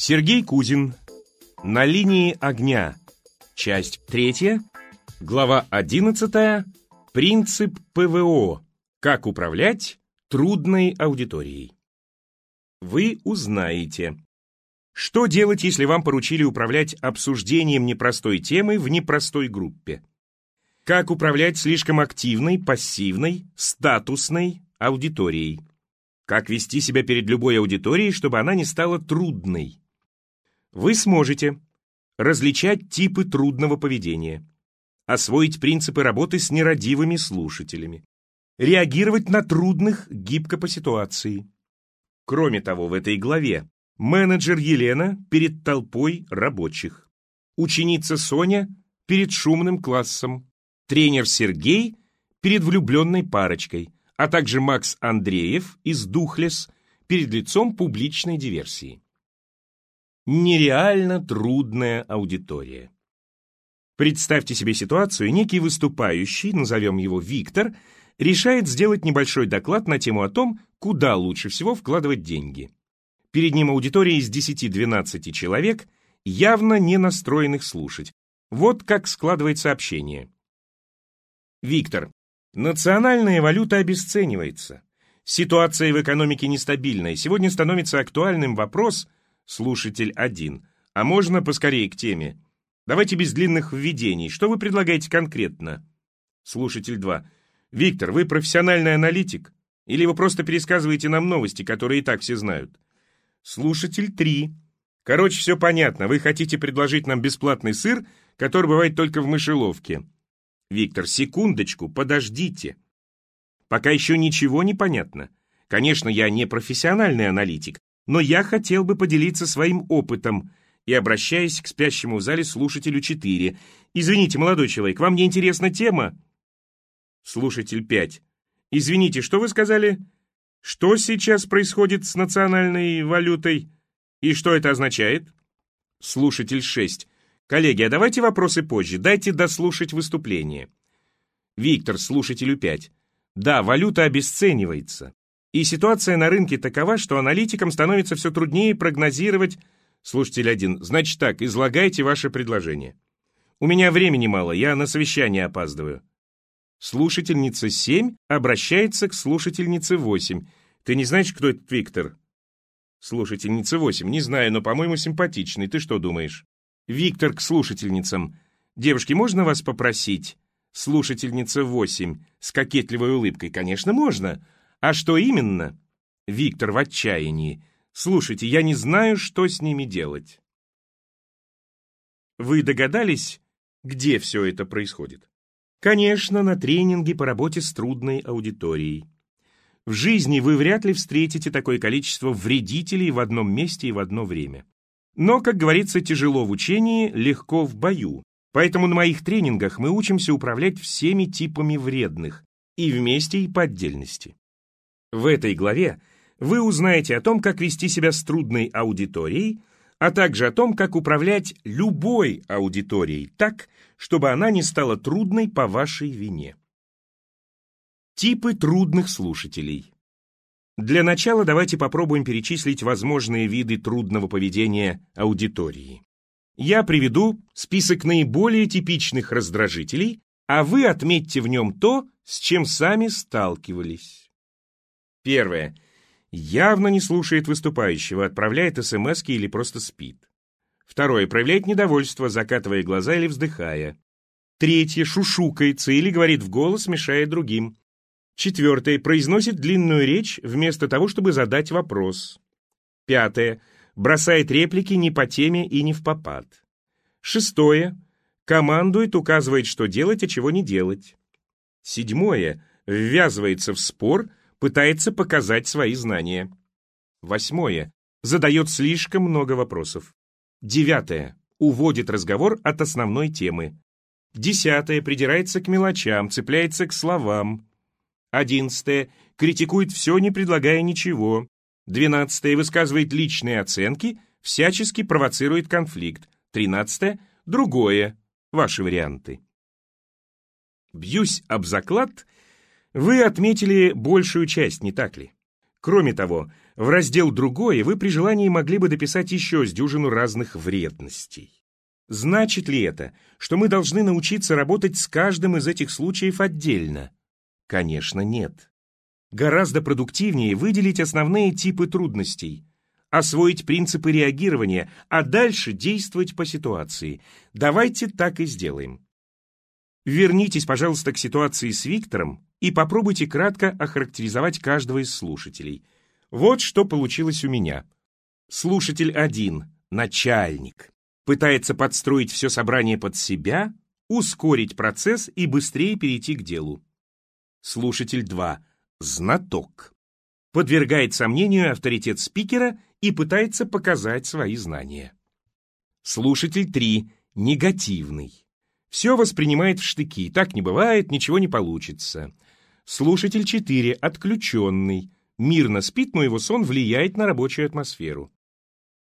Сергей Кузин. На линии огня. Часть третья. Глава одиннадцатая. Принцип ПВО. Как управлять трудной аудиторией. Вы узнаете, что делать, если вам поручили управлять обсуждением непростой темы в непростой группе. Как управлять слишком активной, пассивной, статусной аудиторией. Как вести себя перед любой аудиторией, чтобы она не стала трудной. Вы сможете различать типы трудного поведения, освоить принципы работы с нерадивыми слушателями, реагировать на трудных гибко по ситуации. Кроме того, в этой главе менеджер Елена перед толпой рабочих, ученица Соня перед шумным классом, тренер Сергей перед влюбленной парочкой, а также Макс Андреев из Духлес перед лицом публичной диверсии нереально трудная аудитория. Представьте себе ситуацию, некий выступающий, назовем его Виктор, решает сделать небольшой доклад на тему о том, куда лучше всего вкладывать деньги. Перед ним аудитория из 10-12 человек, явно не настроенных слушать. Вот как складывает сообщение. Виктор. Национальная валюта обесценивается. Ситуация в экономике нестабильная. Сегодня становится актуальным вопрос – Слушатель 1. А можно поскорее к теме? Давайте без длинных введений. Что вы предлагаете конкретно? Слушатель 2. Виктор, вы профессиональный аналитик? Или вы просто пересказываете нам новости, которые и так все знают? Слушатель 3. Короче, все понятно. Вы хотите предложить нам бесплатный сыр, который бывает только в мышеловке. Виктор, секундочку, подождите. Пока еще ничего не понятно. Конечно, я не профессиональный аналитик, но я хотел бы поделиться своим опытом и обращаясь к спящему в зале слушателю 4. «Извините, молодой человек, вам не интересна тема?» Слушатель 5. «Извините, что вы сказали? Что сейчас происходит с национальной валютой? И что это означает?» Слушатель 6. «Коллеги, а давайте вопросы позже, дайте дослушать выступление». Виктор, слушателю 5. «Да, валюта обесценивается. И ситуация на рынке такова, что аналитикам становится все труднее прогнозировать... Слушатель один, значит так, излагайте ваше предложение. У меня времени мало, я на совещание опаздываю. Слушательница 7 обращается к слушательнице 8. Ты не знаешь, кто этот Виктор? Слушательница 8. Не знаю, но, по-моему, симпатичный. Ты что думаешь? Виктор к слушательницам. Девушки, можно вас попросить? Слушательница 8 с кокетливой улыбкой. Конечно, можно. А что именно? Виктор в отчаянии. Слушайте, я не знаю, что с ними делать. Вы догадались, где все это происходит? Конечно, на тренинге по работе с трудной аудиторией. В жизни вы вряд ли встретите такое количество вредителей в одном месте и в одно время. Но, как говорится, тяжело в учении, легко в бою. Поэтому на моих тренингах мы учимся управлять всеми типами вредных, и вместе, и по отдельности. В этой главе вы узнаете о том, как вести себя с трудной аудиторией, а также о том, как управлять любой аудиторией так, чтобы она не стала трудной по вашей вине. Типы трудных слушателей. Для начала давайте попробуем перечислить возможные виды трудного поведения аудитории. Я приведу список наиболее типичных раздражителей, а вы отметьте в нем то, с чем сами сталкивались. Первое. Явно не слушает выступающего, отправляет смс или просто спит. Второе. Проявляет недовольство, закатывая глаза или вздыхая. Третье. Шушукается или говорит в голос, мешая другим. Четвертое. Произносит длинную речь вместо того, чтобы задать вопрос. Пятое. Бросает реплики не по теме и не в попад. Шестое. Командует, указывает, что делать, а чего не делать. Седьмое. Ввязывается в спор, пытается показать свои знания. Восьмое. Задает слишком много вопросов. Девятое. Уводит разговор от основной темы. Десятое. Придирается к мелочам, цепляется к словам. Одиннадцатое. Критикует все, не предлагая ничего. Двенадцатое. Высказывает личные оценки, всячески провоцирует конфликт. Тринадцатое. Другое. Ваши варианты. Бьюсь об заклад — вы отметили большую часть, не так ли? Кроме того, В раздел «Другое» вы при желании могли бы дописать еще с дюжину разных вредностей. Значит ли это, что мы должны научиться работать с каждым из этих случаев отдельно? Конечно, нет. Гораздо продуктивнее выделить основные типы трудностей, освоить принципы реагирования, а дальше действовать по ситуации. Давайте так и сделаем. Вернитесь, пожалуйста, к ситуации с Виктором и попробуйте кратко охарактеризовать каждого из слушателей. Вот что получилось у меня. Слушатель 1. Начальник. Пытается подстроить все собрание под себя, ускорить процесс и быстрее перейти к делу. Слушатель 2. Знаток. Подвергает сомнению авторитет спикера и пытается показать свои знания. Слушатель 3. Негативный. Все воспринимает в штыки. Так не бывает, ничего не получится. Слушатель 4. Отключенный. Мирно спит, но его сон влияет на рабочую атмосферу.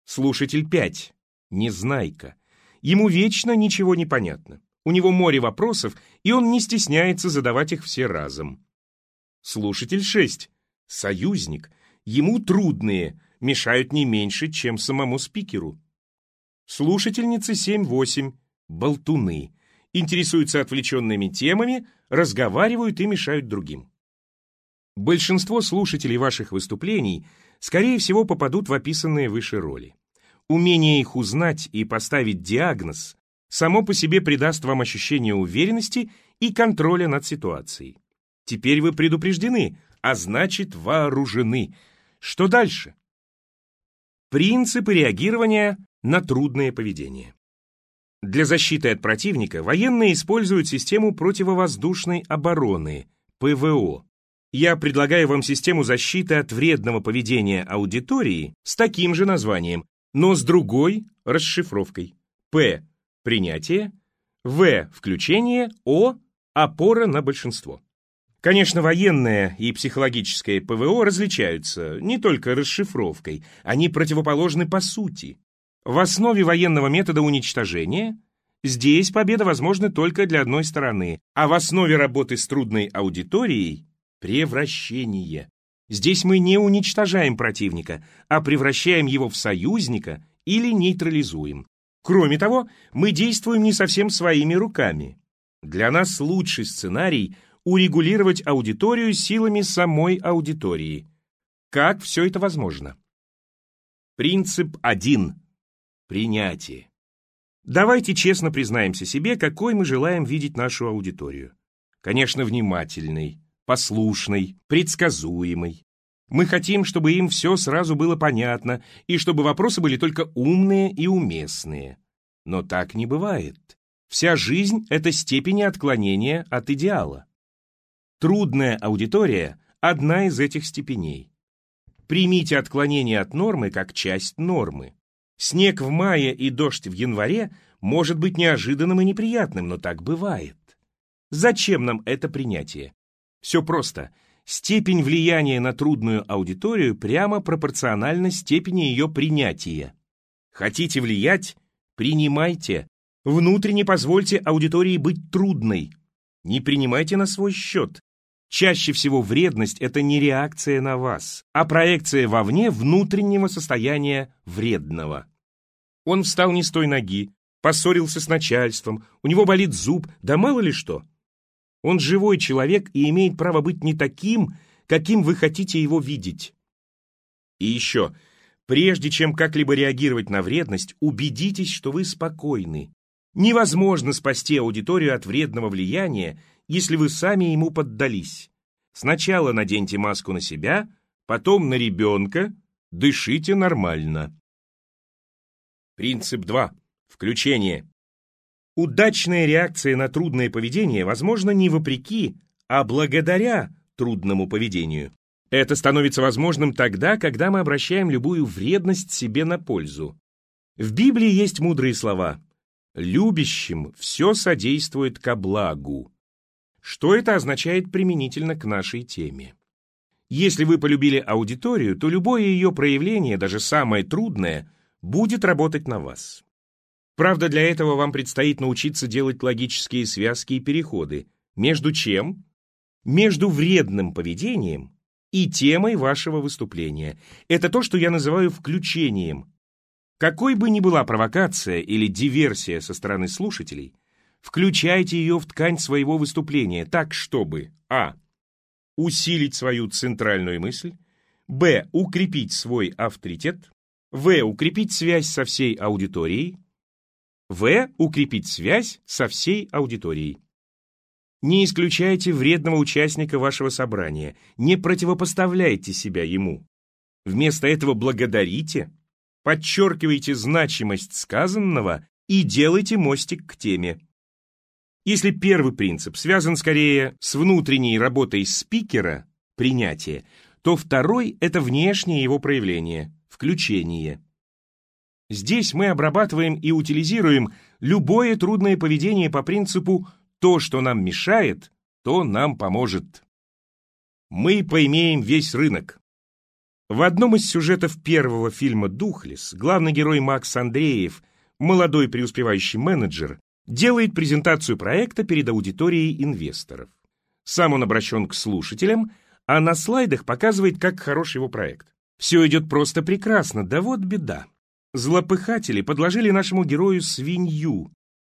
Слушатель 5. Незнайка. Ему вечно ничего не понятно. У него море вопросов, и он не стесняется задавать их все разом. Слушатель 6. Союзник. Ему трудные, мешают не меньше, чем самому спикеру. Слушательницы 7-8. Болтуны интересуются отвлеченными темами, разговаривают и мешают другим. Большинство слушателей ваших выступлений, скорее всего, попадут в описанные выше роли. Умение их узнать и поставить диагноз само по себе придаст вам ощущение уверенности и контроля над ситуацией. Теперь вы предупреждены, а значит вооружены. Что дальше? Принципы реагирования на трудное поведение. Для защиты от противника военные используют систему противовоздушной обороны, ПВО. Я предлагаю вам систему защиты от вредного поведения аудитории с таким же названием, но с другой расшифровкой. П – принятие, В – включение, О – опора на большинство. Конечно, военное и психологическое ПВО различаются не только расшифровкой, они противоположны по сути. В основе военного метода уничтожения здесь победа возможна только для одной стороны, а в основе работы с трудной аудиторией – превращение. Здесь мы не уничтожаем противника, а превращаем его в союзника или нейтрализуем. Кроме того, мы действуем не совсем своими руками. Для нас лучший сценарий – урегулировать аудиторию силами самой аудитории. Как все это возможно? Принцип 1 Принятие. Давайте честно признаемся себе, какой мы желаем видеть нашу аудиторию. Конечно, внимательной, послушной, предсказуемой. Мы хотим, чтобы им все сразу было понятно, и чтобы вопросы были только умные и уместные. Но так не бывает. Вся жизнь — это степени отклонения от идеала. Трудная аудитория — одна из этих степеней. Примите отклонение от нормы как часть нормы. Снег в мае и дождь в январе может быть неожиданным и неприятным, но так бывает. Зачем нам это принятие? Все просто. Степень влияния на трудную аудиторию прямо пропорциональна степени ее принятия. Хотите влиять? Принимайте. Внутренне позвольте аудитории быть трудной. Не принимайте на свой счет. Чаще всего вредность – это не реакция на вас, а проекция вовне внутреннего состояния вредного. Он встал не с той ноги, поссорился с начальством, у него болит зуб, да мало ли что. Он живой человек и имеет право быть не таким, каким вы хотите его видеть. И еще, прежде чем как-либо реагировать на вредность, убедитесь, что вы спокойны. Невозможно спасти аудиторию от вредного влияния, если вы сами ему поддались. Сначала наденьте маску на себя, потом на ребенка, дышите нормально. Принцип 2. Включение. Удачная реакция на трудное поведение возможно не вопреки, а благодаря трудному поведению. Это становится возможным тогда, когда мы обращаем любую вредность себе на пользу. В Библии есть мудрые слова «любящим все содействует ко благу». Что это означает применительно к нашей теме? Если вы полюбили аудиторию, то любое ее проявление, даже самое трудное, будет работать на вас. Правда, для этого вам предстоит научиться делать логические связки и переходы. Между чем? Между вредным поведением и темой вашего выступления. Это то, что я называю включением. Какой бы ни была провокация или диверсия со стороны слушателей, включайте ее в ткань своего выступления так, чтобы а. усилить свою центральную мысль, б. укрепить свой авторитет, в. укрепить связь со всей аудиторией, в. укрепить связь со всей аудиторией. Не исключайте вредного участника вашего собрания, не противопоставляйте себя ему. Вместо этого благодарите, подчеркивайте значимость сказанного и делайте мостик к теме. Если первый принцип связан скорее с внутренней работой спикера, принятие, то второй – это внешнее его проявление, включение. Здесь мы обрабатываем и утилизируем любое трудное поведение по принципу то, что нам мешает, то нам поможет. Мы поимеем весь рынок. В одном из сюжетов первого фильма «Духлес» главный герой Макс Андреев, молодой преуспевающий менеджер, делает презентацию проекта перед аудиторией инвесторов. Сам он обращен к слушателям, а на слайдах показывает, как хорош его проект. Все идет просто прекрасно, да вот беда. Злопыхатели подложили нашему герою свинью,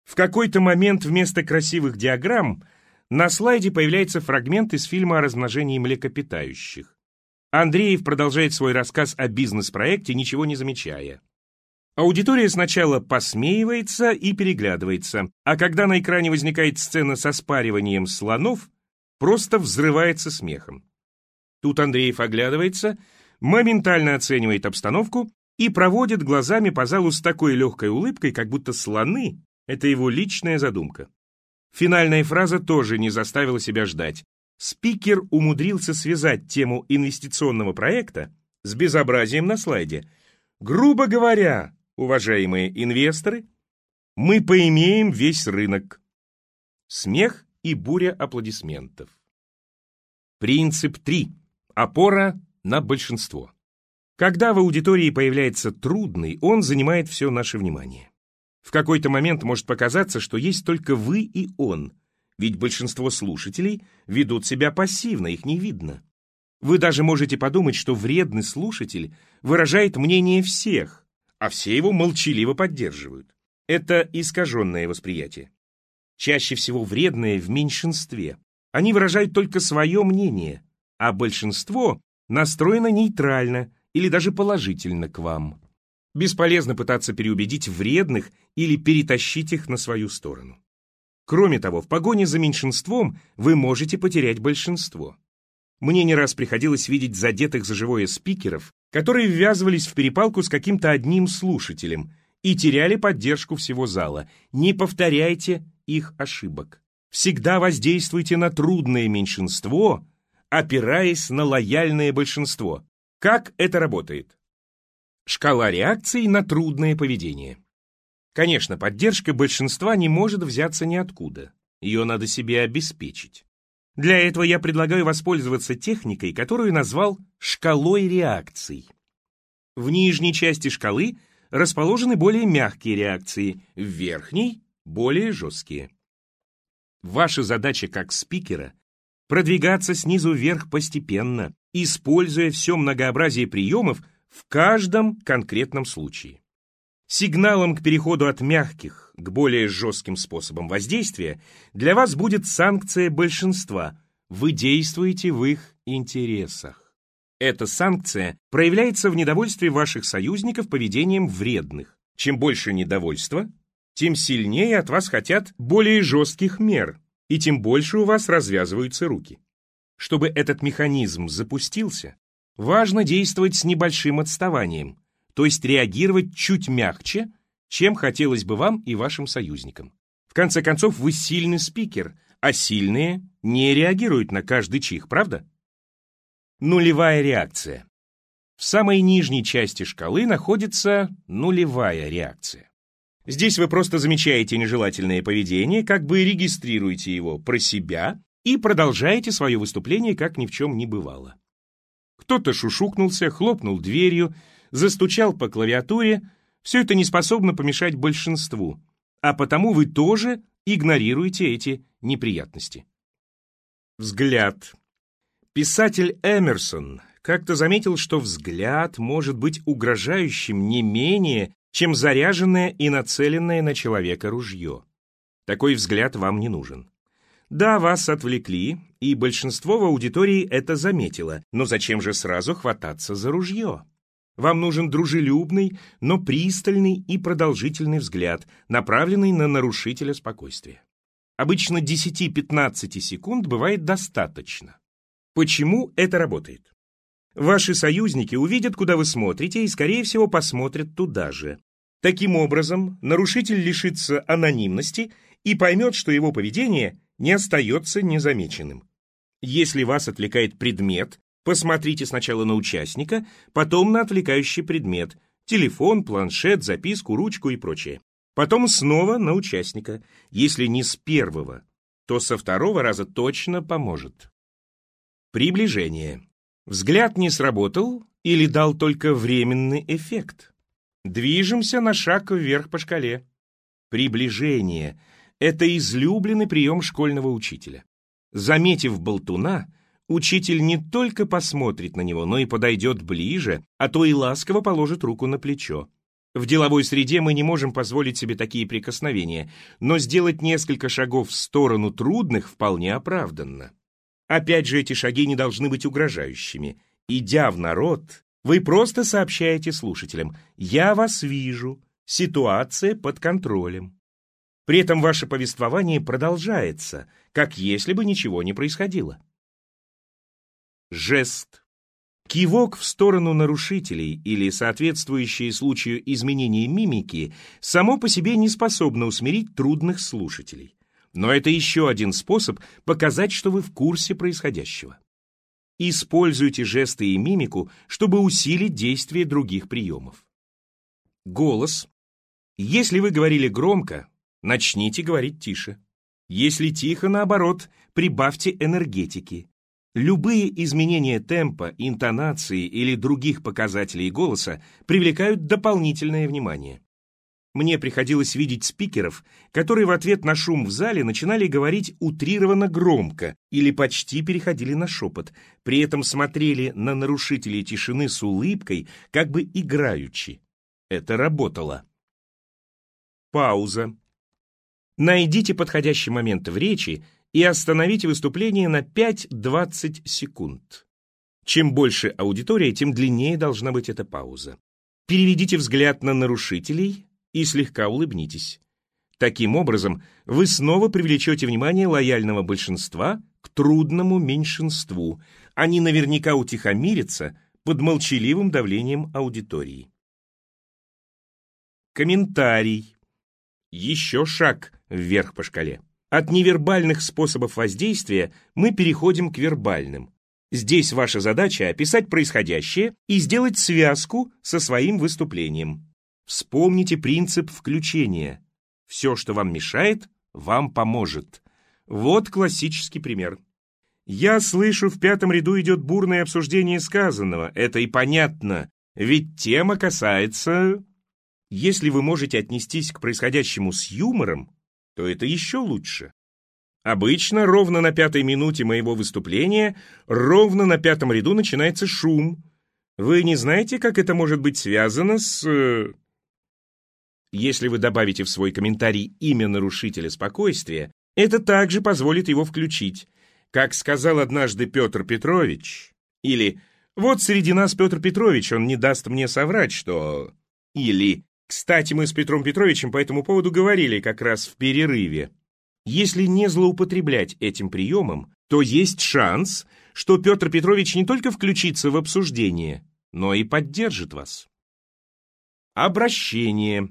в какой-то момент вместо красивых диаграмм на слайде появляется фрагмент из фильма о размножении млекопитающих. Андреев продолжает свой рассказ о бизнес-проекте, ничего не замечая. Аудитория сначала посмеивается и переглядывается, а когда на экране возникает сцена со спариванием слонов, просто взрывается смехом. Тут Андреев оглядывается, моментально оценивает обстановку и проводит глазами по залу с такой легкой улыбкой, как будто слоны это его личная задумка. Финальная фраза тоже не заставила себя ждать. Спикер умудрился связать тему инвестиционного проекта с безобразием на слайде. Грубо говоря, уважаемые инвесторы, мы поимеем весь рынок. Смех и буря аплодисментов. Принцип 3. Опора на большинство. Когда в аудитории появляется трудный, он занимает все наше внимание. В какой-то момент может показаться, что есть только вы и он, ведь большинство слушателей ведут себя пассивно, их не видно. Вы даже можете подумать, что вредный слушатель выражает мнение всех, а все его молчаливо поддерживают. Это искаженное восприятие. Чаще всего вредные в меньшинстве. Они выражают только свое мнение, а большинство настроено нейтрально или даже положительно к вам. Бесполезно пытаться переубедить вредных или перетащить их на свою сторону. Кроме того, в погоне за меньшинством вы можете потерять большинство. Мне не раз приходилось видеть задетых за живое спикеров, которые ввязывались в перепалку с каким-то одним слушателем и теряли поддержку всего зала. Не повторяйте их ошибок. Всегда воздействуйте на трудное меньшинство, опираясь на лояльное большинство. Как это работает? Шкала реакций на трудное поведение. Конечно, поддержка большинства не может взяться ниоткуда. Ее надо себе обеспечить. Для этого я предлагаю воспользоваться техникой, которую назвал шкалой реакций. В нижней части шкалы расположены более мягкие реакции, в верхней – более жесткие. Ваша задача как спикера – продвигаться снизу вверх постепенно, используя все многообразие приемов, в каждом конкретном случае. Сигналом к переходу от мягких к более жестким способам воздействия для вас будет санкция большинства. Вы действуете в их интересах. Эта санкция проявляется в недовольстве ваших союзников поведением вредных. Чем больше недовольства, тем сильнее от вас хотят более жестких мер, и тем больше у вас развязываются руки. Чтобы этот механизм запустился, важно действовать с небольшим отставанием, то есть реагировать чуть мягче, чем хотелось бы вам и вашим союзникам. В конце концов, вы сильный спикер, а сильные не реагируют на каждый чих, правда? Нулевая реакция. В самой нижней части шкалы находится нулевая реакция. Здесь вы просто замечаете нежелательное поведение, как бы регистрируете его про себя и продолжаете свое выступление, как ни в чем не бывало. Кто-то шушукнулся, хлопнул дверью, застучал по клавиатуре. Все это не способно помешать большинству, а потому вы тоже игнорируете эти неприятности. Взгляд. Писатель Эмерсон как-то заметил, что взгляд может быть угрожающим не менее, чем заряженное и нацеленное на человека ружье. Такой взгляд вам не нужен. Да, вас отвлекли, и большинство в аудитории это заметило, но зачем же сразу хвататься за ружье? Вам нужен дружелюбный, но пристальный и продолжительный взгляд, направленный на нарушителя спокойствия. Обычно 10-15 секунд бывает достаточно. Почему это работает? Ваши союзники увидят, куда вы смотрите, и, скорее всего, посмотрят туда же. Таким образом, нарушитель лишится анонимности и поймет, что его поведение не остается незамеченным. Если вас отвлекает предмет, посмотрите сначала на участника, потом на отвлекающий предмет – телефон, планшет, записку, ручку и прочее. Потом снова на участника. Если не с первого, то со второго раза точно поможет. Приближение. Взгляд не сработал или дал только временный эффект? Движемся на шаг вверх по шкале. Приближение – это излюбленный прием школьного учителя. Заметив болтуна, учитель не только посмотрит на него, но и подойдет ближе, а то и ласково положит руку на плечо. В деловой среде мы не можем позволить себе такие прикосновения, но сделать несколько шагов в сторону трудных вполне оправданно. Опять же, эти шаги не должны быть угрожающими. Идя в народ, вы просто сообщаете слушателям «Я вас вижу, ситуация под контролем». При этом ваше повествование продолжается, как если бы ничего не происходило. Жест. Кивок в сторону нарушителей или соответствующие случаю изменения мимики само по себе не способно усмирить трудных слушателей. Но это еще один способ показать, что вы в курсе происходящего. Используйте жесты и мимику, чтобы усилить действие других приемов. Голос. Если вы говорили громко, начните говорить тише. Если тихо, наоборот, прибавьте энергетики. Любые изменения темпа, интонации или других показателей голоса привлекают дополнительное внимание. Мне приходилось видеть спикеров, которые в ответ на шум в зале начинали говорить утрированно громко или почти переходили на шепот, при этом смотрели на нарушителей тишины с улыбкой, как бы играючи. Это работало. Пауза. Найдите подходящий момент в речи и остановите выступление на 5-20 секунд. Чем больше аудитория, тем длиннее должна быть эта пауза. Переведите взгляд на нарушителей, и слегка улыбнитесь. Таким образом, вы снова привлечете внимание лояльного большинства к трудному меньшинству. Они наверняка утихомирятся под молчаливым давлением аудитории. Комментарий. Еще шаг вверх по шкале. От невербальных способов воздействия мы переходим к вербальным. Здесь ваша задача описать происходящее и сделать связку со своим выступлением. Вспомните принцип включения. Все, что вам мешает, вам поможет. Вот классический пример. Я слышу, в пятом ряду идет бурное обсуждение сказанного. Это и понятно, ведь тема касается... Если вы можете отнестись к происходящему с юмором, то это еще лучше. Обычно ровно на пятой минуте моего выступления, ровно на пятом ряду начинается шум. Вы не знаете, как это может быть связано с... Э, если вы добавите в свой комментарий имя нарушителя спокойствия, это также позволит его включить. Как сказал однажды Петр Петрович, или «Вот среди нас Петр Петрович, он не даст мне соврать, что...» Или «Кстати, мы с Петром Петровичем по этому поводу говорили как раз в перерыве». Если не злоупотреблять этим приемом, то есть шанс, что Петр Петрович не только включится в обсуждение, но и поддержит вас. Обращение.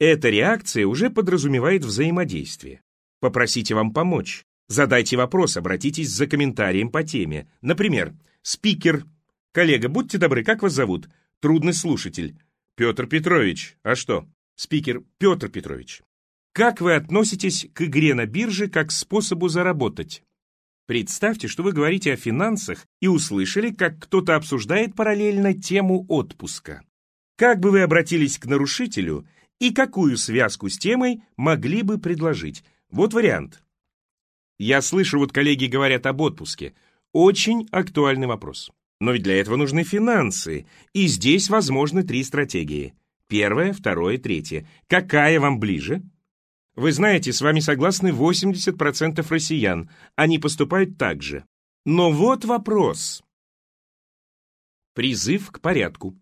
Эта реакция уже подразумевает взаимодействие. Попросите вам помочь. Задайте вопрос, обратитесь за комментарием по теме. Например, спикер. Коллега, будьте добры, как вас зовут? Трудный слушатель. Петр Петрович. А что? Спикер. Петр Петрович. Как вы относитесь к игре на бирже как к способу заработать? Представьте, что вы говорите о финансах и услышали, как кто-то обсуждает параллельно тему отпуска. Как бы вы обратились к нарушителю, и какую связку с темой могли бы предложить. Вот вариант. Я слышу, вот коллеги говорят об отпуске. Очень актуальный вопрос. Но ведь для этого нужны финансы, и здесь возможны три стратегии. Первая, вторая, третья. Какая вам ближе? Вы знаете, с вами согласны 80% россиян. Они поступают так же. Но вот вопрос. Призыв к порядку.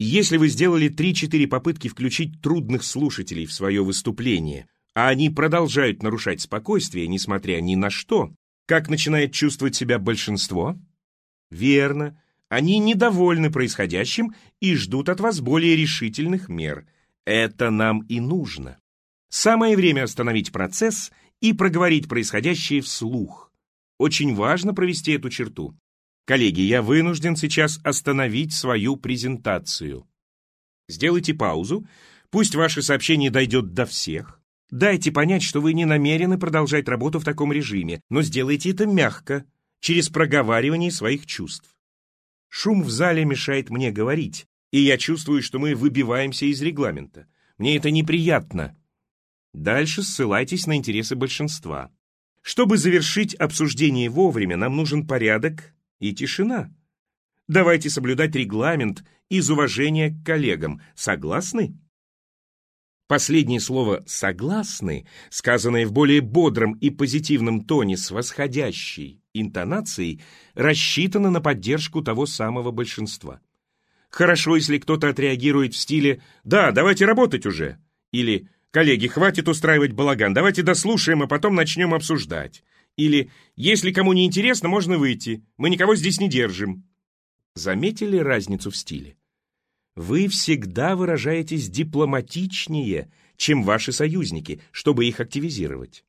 Если вы сделали 3-4 попытки включить трудных слушателей в свое выступление, а они продолжают нарушать спокойствие, несмотря ни на что, как начинает чувствовать себя большинство? Верно, они недовольны происходящим и ждут от вас более решительных мер. Это нам и нужно. Самое время остановить процесс и проговорить происходящее вслух. Очень важно провести эту черту. Коллеги, я вынужден сейчас остановить свою презентацию. Сделайте паузу, пусть ваше сообщение дойдет до всех. Дайте понять, что вы не намерены продолжать работу в таком режиме, но сделайте это мягко, через проговаривание своих чувств. Шум в зале мешает мне говорить, и я чувствую, что мы выбиваемся из регламента. Мне это неприятно. Дальше ссылайтесь на интересы большинства. Чтобы завершить обсуждение вовремя, нам нужен порядок и тишина. Давайте соблюдать регламент из уважения к коллегам. Согласны? Последнее слово «согласны», сказанное в более бодром и позитивном тоне с восходящей интонацией, рассчитано на поддержку того самого большинства. Хорошо, если кто-то отреагирует в стиле «Да, давайте работать уже» или «Коллеги, хватит устраивать балаган, давайте дослушаем, а потом начнем обсуждать». Или «Если кому не интересно, можно выйти, мы никого здесь не держим». Заметили разницу в стиле? Вы всегда выражаетесь дипломатичнее, чем ваши союзники, чтобы их активизировать.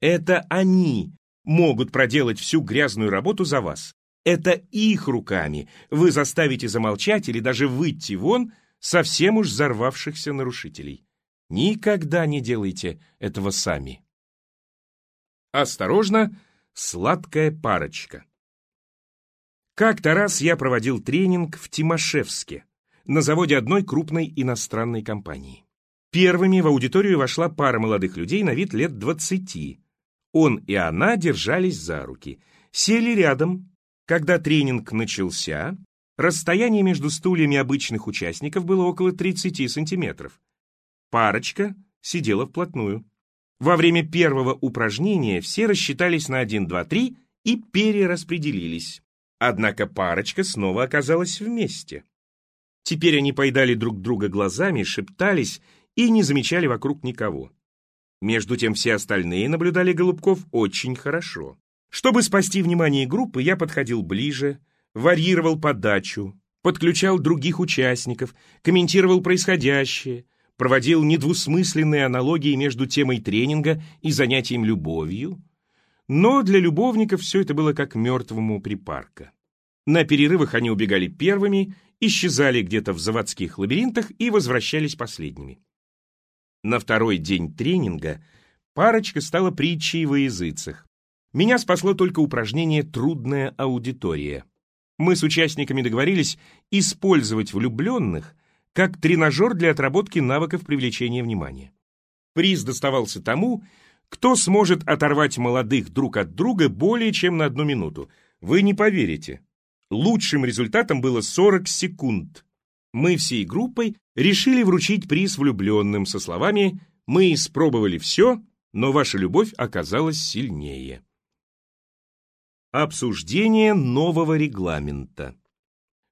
Это они могут проделать всю грязную работу за вас. Это их руками вы заставите замолчать или даже выйти вон совсем уж взорвавшихся нарушителей. Никогда не делайте этого сами. Осторожно, сладкая парочка. Как-то раз я проводил тренинг в Тимошевске на заводе одной крупной иностранной компании. Первыми в аудиторию вошла пара молодых людей на вид лет двадцати. Он и она держались за руки, сели рядом. Когда тренинг начался, расстояние между стульями обычных участников было около 30 сантиметров. Парочка сидела вплотную. Во время первого упражнения все рассчитались на 1, 2, 3 и перераспределились. Однако парочка снова оказалась вместе. Теперь они поедали друг друга глазами, шептались и не замечали вокруг никого. Между тем все остальные наблюдали Голубков очень хорошо. Чтобы спасти внимание группы, я подходил ближе, варьировал подачу, подключал других участников, комментировал происходящее, проводил недвусмысленные аналогии между темой тренинга и занятием любовью. Но для любовников все это было как мертвому припарка. На перерывах они убегали первыми исчезали где-то в заводских лабиринтах и возвращались последними. На второй день тренинга парочка стала притчей во языцах. Меня спасло только упражнение «Трудная аудитория». Мы с участниками договорились использовать влюбленных как тренажер для отработки навыков привлечения внимания. Приз доставался тому, кто сможет оторвать молодых друг от друга более чем на одну минуту. Вы не поверите, Лучшим результатом было 40 секунд. Мы всей группой решили вручить приз влюбленным со словами «Мы испробовали все, но ваша любовь оказалась сильнее». Обсуждение нового регламента.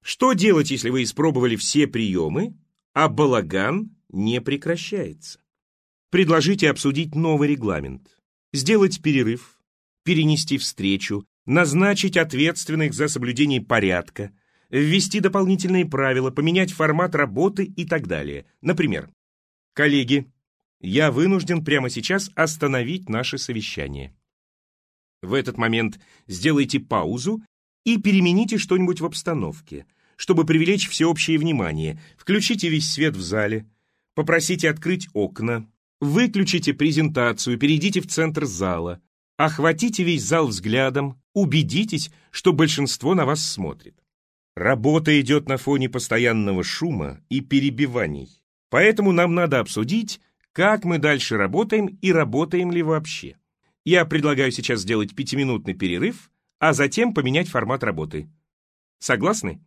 Что делать, если вы испробовали все приемы, а балаган не прекращается? Предложите обсудить новый регламент, сделать перерыв, перенести встречу, назначить ответственных за соблюдение порядка, ввести дополнительные правила, поменять формат работы и так далее. Например, коллеги, я вынужден прямо сейчас остановить наше совещание. В этот момент сделайте паузу и перемените что-нибудь в обстановке, чтобы привлечь всеобщее внимание. Включите весь свет в зале, попросите открыть окна, выключите презентацию, перейдите в центр зала, охватите весь зал взглядом, убедитесь, что большинство на вас смотрит. Работа идет на фоне постоянного шума и перебиваний, поэтому нам надо обсудить, как мы дальше работаем и работаем ли вообще. Я предлагаю сейчас сделать пятиминутный перерыв, а затем поменять формат работы. Согласны?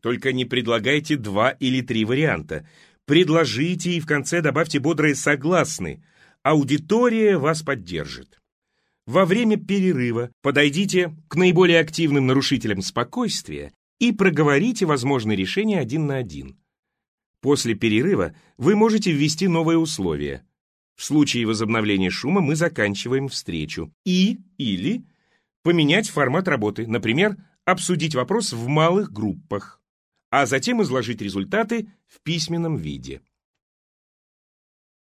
Только не предлагайте два или три варианта. Предложите и в конце добавьте бодрое «согласны». Аудитория вас поддержит. Во время перерыва подойдите к наиболее активным нарушителям спокойствия и проговорите возможные решения один на один. После перерыва вы можете ввести новые условия. В случае возобновления шума мы заканчиваем встречу. И или поменять формат работы, например, обсудить вопрос в малых группах, а затем изложить результаты в письменном виде.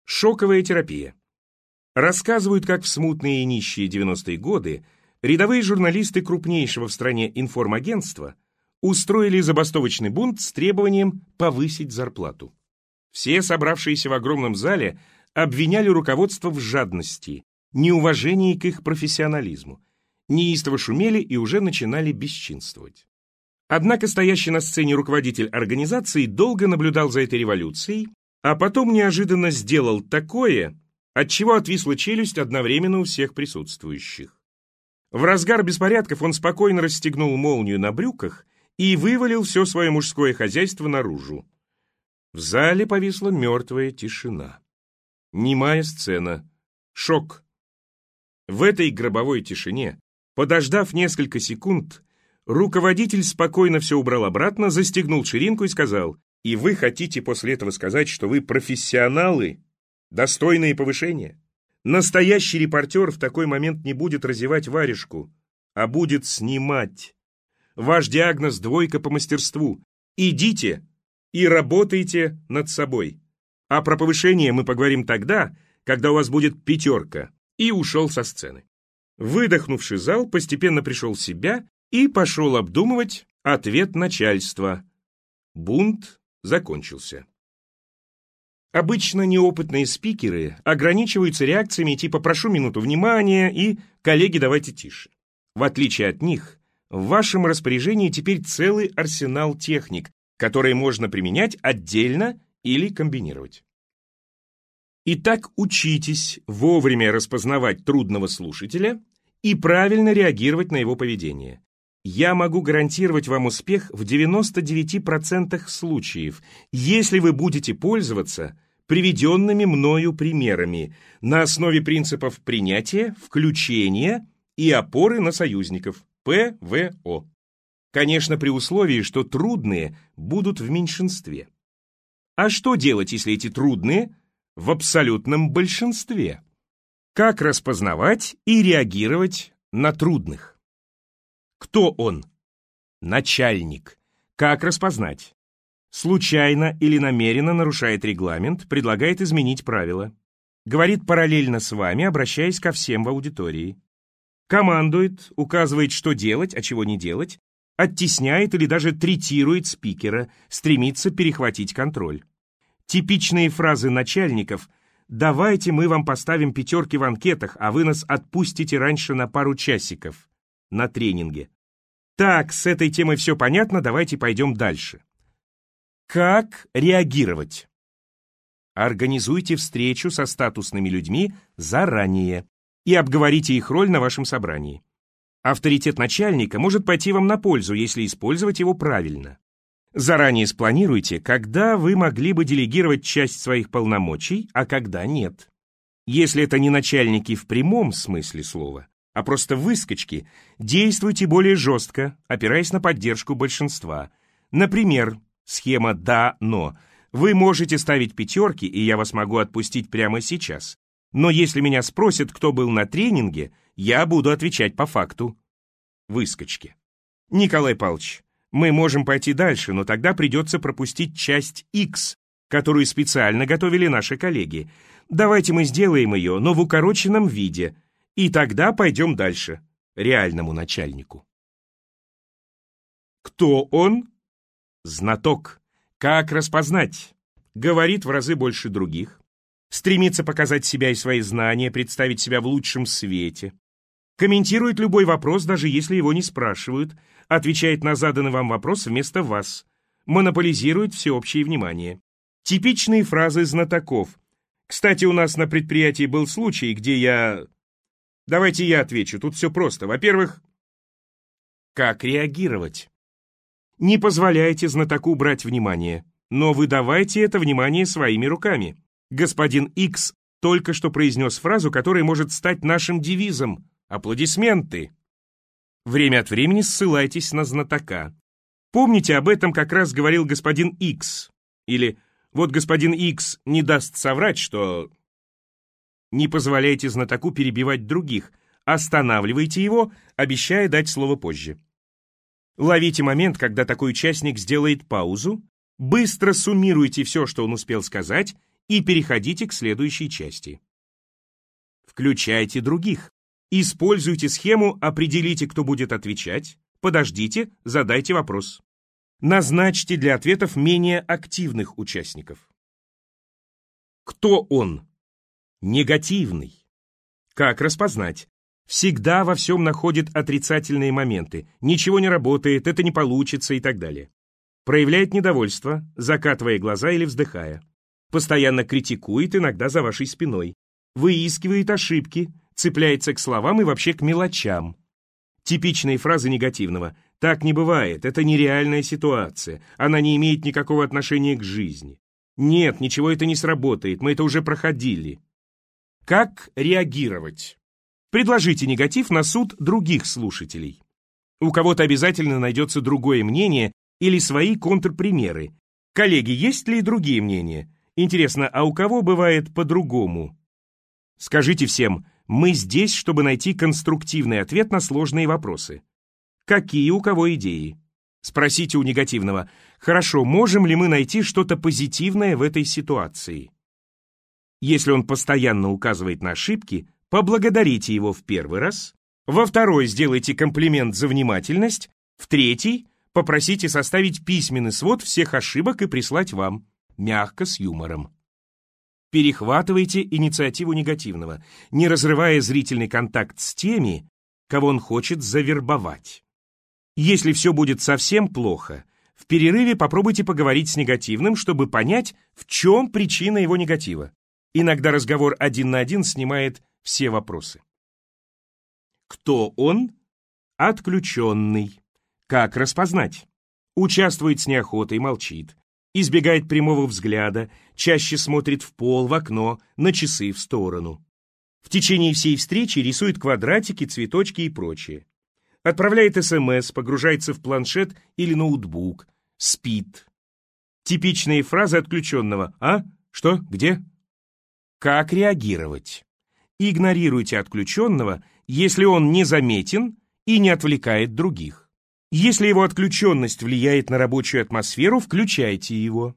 Шоковая терапия. Рассказывают, как в смутные и нищие 90-е годы рядовые журналисты крупнейшего в стране информагентства устроили забастовочный бунт с требованием повысить зарплату. Все собравшиеся в огромном зале обвиняли руководство в жадности, неуважении к их профессионализму, неистово шумели и уже начинали бесчинствовать. Однако стоящий на сцене руководитель организации долго наблюдал за этой революцией, а потом неожиданно сделал такое, от чего отвисла челюсть одновременно у всех присутствующих. В разгар беспорядков он спокойно расстегнул молнию на брюках и вывалил все свое мужское хозяйство наружу. В зале повисла мертвая тишина. Немая сцена. Шок. В этой гробовой тишине, подождав несколько секунд, руководитель спокойно все убрал обратно, застегнул ширинку и сказал, «И вы хотите после этого сказать, что вы профессионалы?» Достойные повышения. Настоящий репортер в такой момент не будет разевать варежку, а будет снимать. Ваш диагноз – двойка по мастерству. Идите и работайте над собой. А про повышение мы поговорим тогда, когда у вас будет пятерка. И ушел со сцены. Выдохнувший зал постепенно пришел в себя и пошел обдумывать ответ начальства. Бунт закончился. Обычно неопытные спикеры ограничиваются реакциями типа «прошу минуту внимания» и «коллеги, давайте тише». В отличие от них, в вашем распоряжении теперь целый арсенал техник, которые можно применять отдельно или комбинировать. Итак, учитесь вовремя распознавать трудного слушателя и правильно реагировать на его поведение. Я могу гарантировать вам успех в 99% случаев, если вы будете пользоваться приведенными мною примерами на основе принципов принятия, включения и опоры на союзников ПВО. Конечно, при условии, что трудные будут в меньшинстве. А что делать, если эти трудные в абсолютном большинстве? Как распознавать и реагировать на трудных? Кто он? Начальник. Как распознать? Случайно или намеренно нарушает регламент, предлагает изменить правила. Говорит параллельно с вами, обращаясь ко всем в аудитории. Командует, указывает, что делать, а чего не делать, оттесняет или даже третирует спикера, стремится перехватить контроль. Типичные фразы начальников «давайте мы вам поставим пятерки в анкетах, а вы нас отпустите раньше на пару часиков» на тренинге. Так, с этой темой все понятно, давайте пойдем дальше. Как реагировать? Организуйте встречу со статусными людьми заранее и обговорите их роль на вашем собрании. Авторитет начальника может пойти вам на пользу, если использовать его правильно. Заранее спланируйте, когда вы могли бы делегировать часть своих полномочий, а когда нет. Если это не начальники в прямом смысле слова, а просто выскочки, действуйте более жестко, опираясь на поддержку большинства. Например, схема «да-но». Вы можете ставить пятерки, и я вас могу отпустить прямо сейчас. Но если меня спросят, кто был на тренинге, я буду отвечать по факту. Выскочки. Николай Павлович, мы можем пойти дальше, но тогда придется пропустить часть X, которую специально готовили наши коллеги. Давайте мы сделаем ее, но в укороченном виде – и тогда пойдем дальше, реальному начальнику. Кто он? Знаток. Как распознать? Говорит в разы больше других. Стремится показать себя и свои знания, представить себя в лучшем свете. Комментирует любой вопрос, даже если его не спрашивают. Отвечает на заданный вам вопрос вместо вас. Монополизирует всеобщее внимание. Типичные фразы знатоков. Кстати, у нас на предприятии был случай, где я Давайте я отвечу. Тут все просто. Во-первых, Как реагировать? Не позволяйте знатоку брать внимание, но выдавайте это внимание своими руками. Господин Икс только что произнес фразу, которая может стать нашим девизом. Аплодисменты. Время от времени ссылайтесь на знатока. Помните, об этом как раз говорил господин Икс. Или вот господин Икс не даст соврать, что... Не позволяйте знатоку перебивать других, останавливайте его, обещая дать слово позже. Ловите момент, когда такой участник сделает паузу, быстро суммируйте все, что он успел сказать, и переходите к следующей части. Включайте других. Используйте схему «Определите, кто будет отвечать», «Подождите», «Задайте вопрос». Назначьте для ответов менее активных участников. Кто он? Негативный. Как распознать? Всегда во всем находит отрицательные моменты. Ничего не работает, это не получится и так далее. Проявляет недовольство, закатывая глаза или вздыхая. Постоянно критикует, иногда за вашей спиной. Выискивает ошибки, цепляется к словам и вообще к мелочам. Типичные фразы негативного. Так не бывает, это нереальная ситуация, она не имеет никакого отношения к жизни. Нет, ничего это не сработает, мы это уже проходили. Как реагировать? Предложите негатив на суд других слушателей. У кого-то обязательно найдется другое мнение или свои контрпримеры. Коллеги, есть ли другие мнения? Интересно, а у кого бывает по-другому? Скажите всем, мы здесь, чтобы найти конструктивный ответ на сложные вопросы. Какие у кого идеи? Спросите у негативного, хорошо, можем ли мы найти что-то позитивное в этой ситуации? Если он постоянно указывает на ошибки, поблагодарите его в первый раз, во второй сделайте комплимент за внимательность, в третий попросите составить письменный свод всех ошибок и прислать вам, мягко, с юмором. Перехватывайте инициативу негативного, не разрывая зрительный контакт с теми, кого он хочет завербовать. Если все будет совсем плохо, в перерыве попробуйте поговорить с негативным, чтобы понять, в чем причина его негатива. Иногда разговор один на один снимает все вопросы. Кто он? Отключенный. Как распознать? Участвует с неохотой, молчит. Избегает прямого взгляда, чаще смотрит в пол, в окно, на часы в сторону. В течение всей встречи рисует квадратики, цветочки и прочее. Отправляет СМС, погружается в планшет или ноутбук, спит. Типичные фразы отключенного «А? Что? Где?» Как реагировать? Игнорируйте отключенного, если он незаметен и не отвлекает других. Если его отключенность влияет на рабочую атмосферу, включайте его.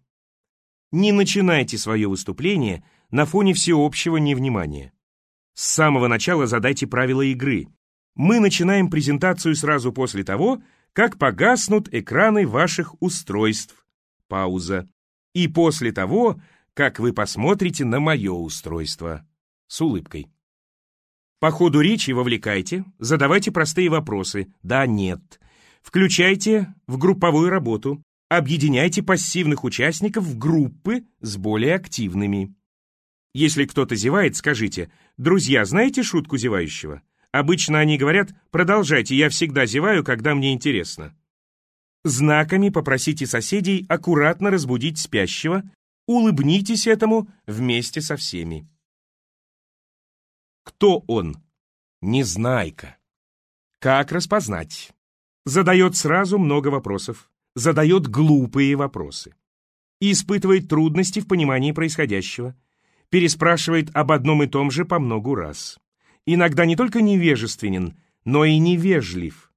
Не начинайте свое выступление на фоне всеобщего невнимания. С самого начала задайте правила игры. Мы начинаем презентацию сразу после того, как погаснут экраны ваших устройств. Пауза. И после того, как вы посмотрите на мое устройство с улыбкой. По ходу речи вовлекайте, задавайте простые вопросы «да», «нет». Включайте в групповую работу, объединяйте пассивных участников в группы с более активными. Если кто-то зевает, скажите «Друзья, знаете шутку зевающего?» Обычно они говорят «Продолжайте, я всегда зеваю, когда мне интересно». Знаками попросите соседей аккуратно разбудить спящего, улыбнитесь этому вместе со всеми. Кто он? Незнайка. Как распознать? Задает сразу много вопросов. Задает глупые вопросы. Испытывает трудности в понимании происходящего. Переспрашивает об одном и том же по многу раз. Иногда не только невежественен, но и невежлив.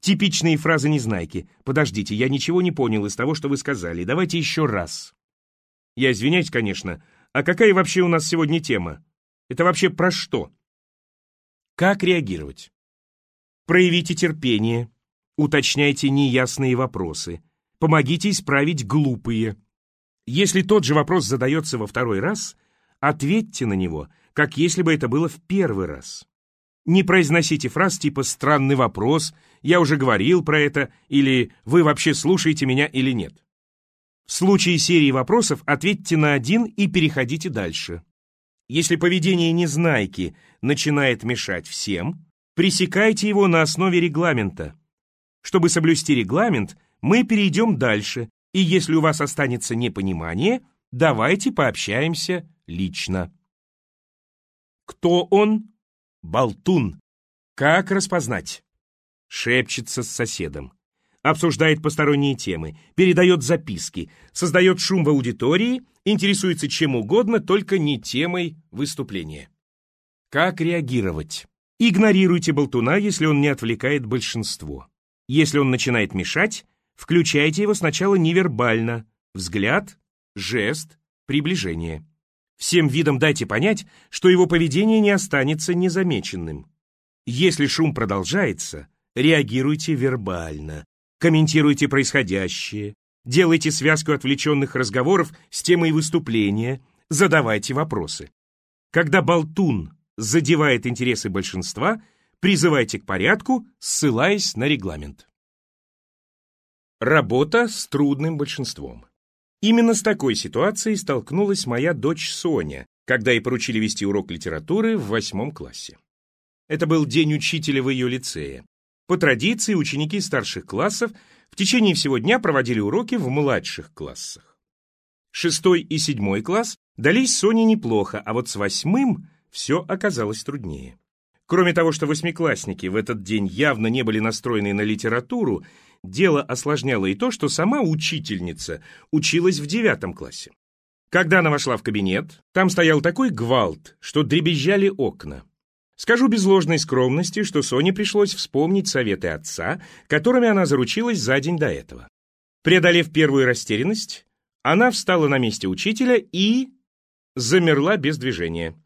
Типичные фразы Незнайки. «Подождите, я ничего не понял из того, что вы сказали. Давайте еще раз». Я извиняюсь, конечно. А какая вообще у нас сегодня тема? Это вообще про что? Как реагировать? Проявите терпение, уточняйте неясные вопросы, помогите исправить глупые. Если тот же вопрос задается во второй раз, ответьте на него, как если бы это было в первый раз. Не произносите фраз типа «странный вопрос», «я уже говорил про это» или «вы вообще слушаете меня или нет». В случае серии вопросов ответьте на один и переходите дальше. Если поведение незнайки начинает мешать всем, пресекайте его на основе регламента. Чтобы соблюсти регламент, мы перейдем дальше, и если у вас останется непонимание, давайте пообщаемся лично. Кто он? Болтун. Как распознать? Шепчется с соседом. Обсуждает посторонние темы, передает записки, создает шум в аудитории, интересуется чем угодно, только не темой выступления. Как реагировать? Игнорируйте болтуна, если он не отвлекает большинство. Если он начинает мешать, включайте его сначала невербально. Взгляд, жест, приближение. Всем видом дайте понять, что его поведение не останется незамеченным. Если шум продолжается, реагируйте вербально, комментируйте происходящее, делайте связку отвлеченных разговоров с темой выступления, задавайте вопросы. Когда болтун задевает интересы большинства, призывайте к порядку, ссылаясь на регламент. Работа с трудным большинством. Именно с такой ситуацией столкнулась моя дочь Соня, когда ей поручили вести урок литературы в восьмом классе. Это был день учителя в ее лицее. По традиции, ученики старших классов в течение всего дня проводили уроки в младших классах. Шестой и седьмой класс дались Соне неплохо, а вот с восьмым все оказалось труднее. Кроме того, что восьмиклассники в этот день явно не были настроены на литературу, дело осложняло и то, что сама учительница училась в девятом классе. Когда она вошла в кабинет, там стоял такой гвалт, что дребезжали окна. Скажу без ложной скромности, что Соне пришлось вспомнить советы отца, которыми она заручилась за день до этого. Преодолев первую растерянность, она встала на месте учителя и замерла без движения.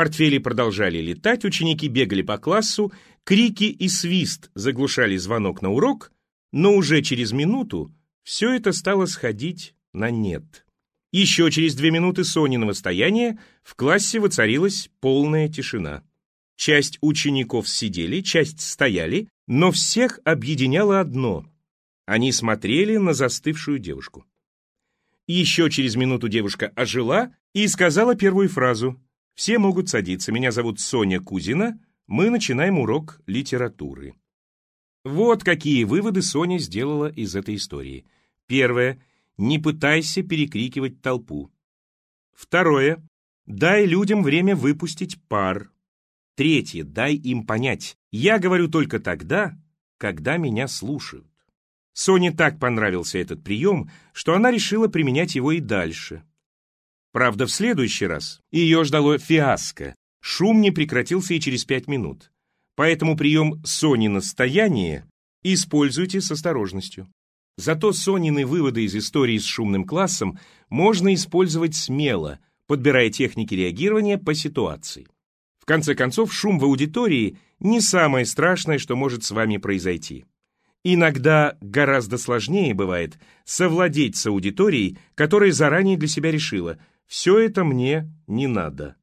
Портфели продолжали летать, ученики бегали по классу, крики и свист заглушали звонок на урок, но уже через минуту все это стало сходить на нет. Еще через две минуты Сониного стояния в классе воцарилась полная тишина. Часть учеников сидели, часть стояли, но всех объединяло одно — они смотрели на застывшую девушку. Еще через минуту девушка ожила и сказала первую фразу «Все могут садиться, меня зовут Соня Кузина, мы начинаем урок литературы». Вот какие выводы Соня сделала из этой истории. Первое. Не пытайся перекрикивать толпу. Второе. Дай людям время выпустить пар. Третье. Дай им понять. Я говорю только тогда, когда меня слушают. Соне так понравился этот прием, что она решила применять его и дальше. Правда, в следующий раз ее ждало фиаско. Шум не прекратился и через пять минут. Поэтому прием Сонина стояние используйте с осторожностью. Зато Сонины выводы из истории с шумным классом можно использовать смело, подбирая техники реагирования по ситуации. В конце концов, шум в аудитории не самое страшное, что может с вами произойти. Иногда гораздо сложнее бывает совладеть с аудиторией, которая заранее для себя решила «все это мне не надо».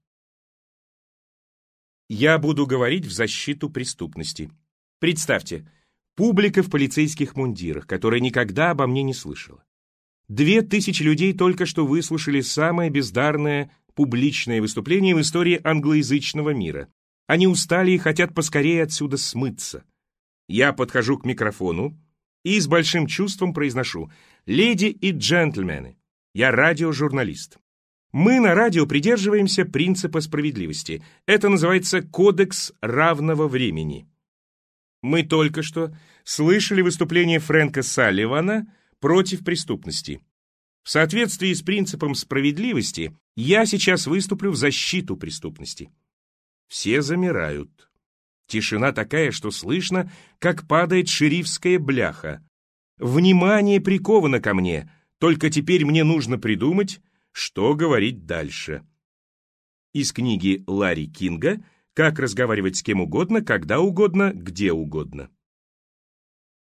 Я буду говорить в защиту преступности. Представьте, публика в полицейских мундирах, которая никогда обо мне не слышала. Две тысячи людей только что выслушали самое бездарное публичное выступление в истории англоязычного мира. Они устали и хотят поскорее отсюда смыться. Я подхожу к микрофону и с большим чувством произношу «Леди и джентльмены, я радиожурналист. Мы на радио придерживаемся принципа справедливости. Это называется кодекс равного времени. Мы только что слышали выступление Фрэнка Салливана против преступности. В соответствии с принципом справедливости я сейчас выступлю в защиту преступности. Все замирают. Тишина такая, что слышно, как падает шерифская бляха. Внимание приковано ко мне, только теперь мне нужно придумать, что говорить дальше. Из книги Ларри Кинга «Как разговаривать с кем угодно, когда угодно, где угодно».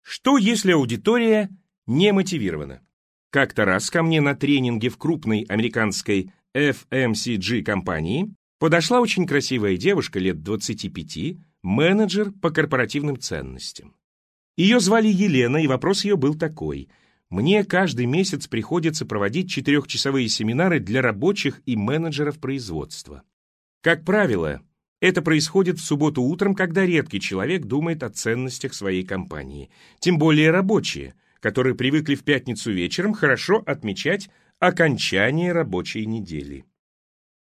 Что, если аудитория не мотивирована? Как-то раз ко мне на тренинге в крупной американской FMCG компании подошла очень красивая девушка лет 25, менеджер по корпоративным ценностям. Ее звали Елена, и вопрос ее был такой – мне каждый месяц приходится проводить четырехчасовые семинары для рабочих и менеджеров производства. Как правило, Это происходит в субботу утром, когда редкий человек думает о ценностях своей компании. Тем более рабочие, которые привыкли в пятницу вечером хорошо отмечать окончание рабочей недели.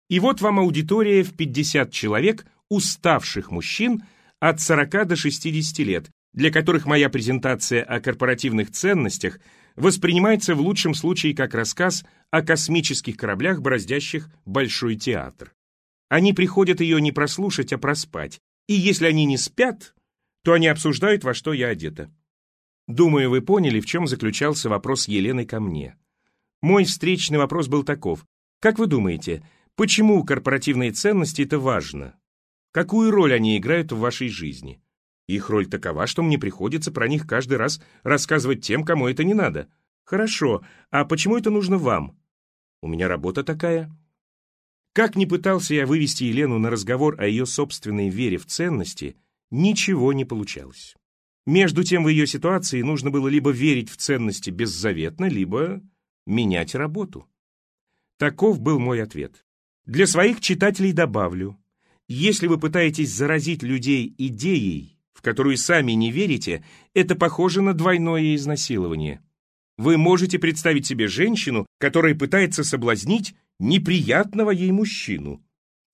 И вот вам аудитория в 50 человек уставших мужчин от 40 до 60 лет, для которых моя презентация о корпоративных ценностях воспринимается в лучшем случае как рассказ о космических кораблях, бороздящих Большой театр. Они приходят ее не прослушать, а проспать. И если они не спят, то они обсуждают, во что я одета. Думаю, вы поняли, в чем заключался вопрос Елены ко мне. Мой встречный вопрос был таков. Как вы думаете, почему корпоративные ценности это важно? Какую роль они играют в вашей жизни? Их роль такова, что мне приходится про них каждый раз рассказывать тем, кому это не надо. Хорошо, а почему это нужно вам? У меня работа такая. Как ни пытался я вывести Елену на разговор о ее собственной вере в ценности, ничего не получалось. Между тем, в ее ситуации нужно было либо верить в ценности беззаветно, либо менять работу. Таков был мой ответ. Для своих читателей добавлю, если вы пытаетесь заразить людей идеей, в которую сами не верите, это похоже на двойное изнасилование. Вы можете представить себе женщину, которая пытается соблазнить неприятного ей мужчину.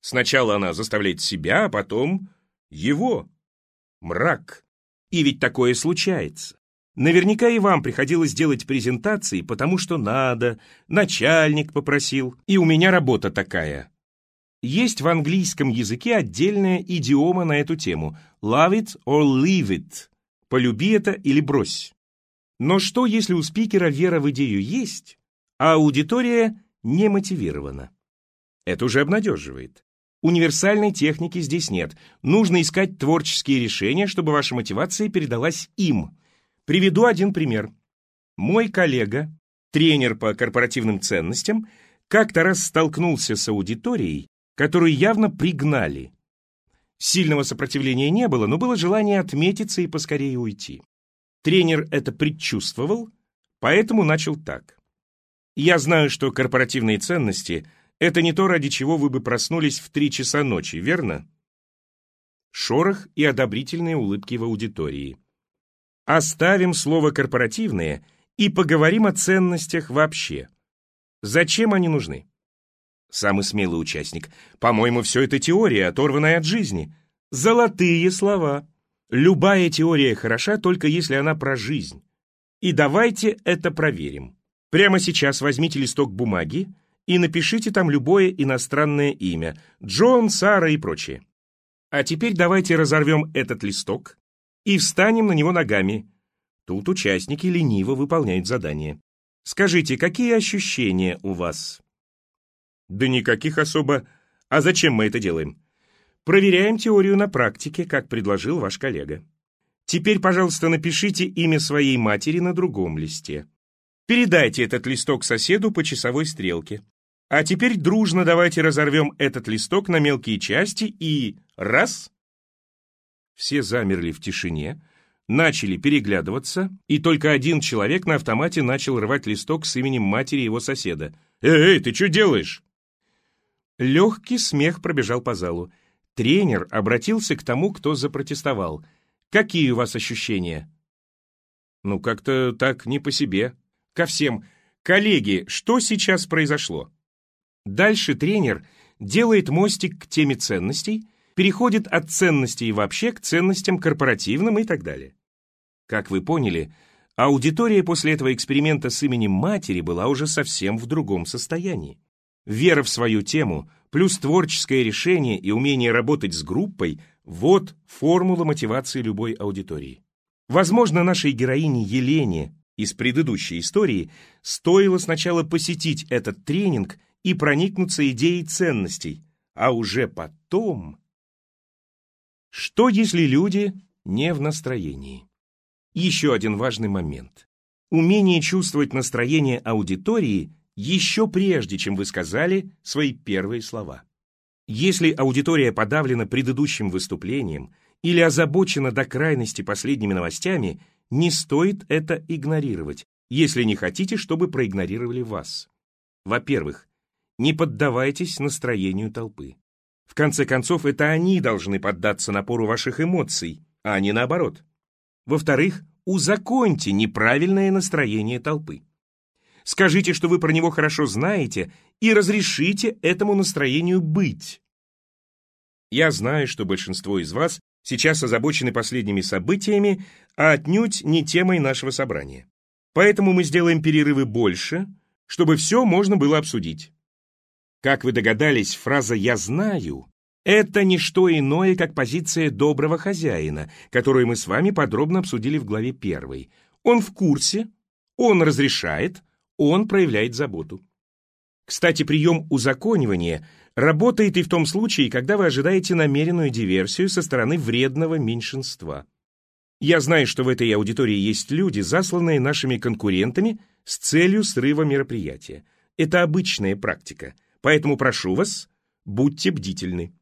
Сначала она заставляет себя, а потом его. Мрак. И ведь такое случается. Наверняка и вам приходилось делать презентации, потому что надо, начальник попросил, и у меня работа такая. Есть в английском языке отдельная идиома на эту тему «love it or leave it» – «полюби это или брось». Но что, если у спикера вера в идею есть, а аудитория не мотивирована. Это уже обнадеживает. Универсальной техники здесь нет. Нужно искать творческие решения, чтобы ваша мотивация передалась им. Приведу один пример. Мой коллега, тренер по корпоративным ценностям, как-то раз столкнулся с аудиторией, которую явно пригнали. Сильного сопротивления не было, но было желание отметиться и поскорее уйти. Тренер это предчувствовал, поэтому начал так. Я знаю, что корпоративные ценности — это не то, ради чего вы бы проснулись в три часа ночи, верно? Шорох и одобрительные улыбки в аудитории. Оставим слово «корпоративные» и поговорим о ценностях вообще. Зачем они нужны? Самый смелый участник. По-моему, все это теория, оторванная от жизни. Золотые слова. Любая теория хороша, только если она про жизнь. И давайте это проверим. Прямо сейчас возьмите листок бумаги и напишите там любое иностранное имя – Джон, Сара и прочее. А теперь давайте разорвем этот листок и встанем на него ногами. Тут участники лениво выполняют задание. Скажите, какие ощущения у вас? Да никаких особо. А зачем мы это делаем? Проверяем теорию на практике, как предложил ваш коллега. Теперь, пожалуйста, напишите имя своей матери на другом листе. Передайте этот листок соседу по часовой стрелке. А теперь дружно давайте разорвем этот листок на мелкие части и... Раз! Все замерли в тишине, начали переглядываться, и только один человек на автомате начал рвать листок с именем матери его соседа. «Эй, ты что делаешь?» Легкий смех пробежал по залу. Тренер обратился к тому, кто запротестовал. «Какие у вас ощущения?» «Ну, как-то так не по себе», ко всем. Коллеги, что сейчас произошло? Дальше тренер делает мостик к теме ценностей, переходит от ценностей вообще к ценностям корпоративным и так далее. Как вы поняли, аудитория после этого эксперимента с именем матери была уже совсем в другом состоянии. Вера в свою тему, плюс творческое решение и умение работать с группой – вот формула мотивации любой аудитории. Возможно, нашей героине Елене из предыдущей истории, стоило сначала посетить этот тренинг и проникнуться идеей ценностей, а уже потом... Что, если люди не в настроении? Еще один важный момент. Умение чувствовать настроение аудитории еще прежде, чем вы сказали свои первые слова. Если аудитория подавлена предыдущим выступлением или озабочена до крайности последними новостями – не стоит это игнорировать, если не хотите, чтобы проигнорировали вас. Во-первых, не поддавайтесь настроению толпы. В конце концов, это они должны поддаться напору ваших эмоций, а не наоборот. Во-вторых, узаконьте неправильное настроение толпы. Скажите, что вы про него хорошо знаете, и разрешите этому настроению быть. Я знаю, что большинство из вас сейчас озабочены последними событиями, а отнюдь не темой нашего собрания. Поэтому мы сделаем перерывы больше, чтобы все можно было обсудить. Как вы догадались, фраза «я знаю» — это не что иное, как позиция доброго хозяина, которую мы с вами подробно обсудили в главе 1. Он в курсе, он разрешает, он проявляет заботу. Кстати, прием узаконивания работает и в том случае, когда вы ожидаете намеренную диверсию со стороны вредного меньшинства. Я знаю, что в этой аудитории есть люди, засланные нашими конкурентами с целью срыва мероприятия. Это обычная практика, поэтому прошу вас, будьте бдительны.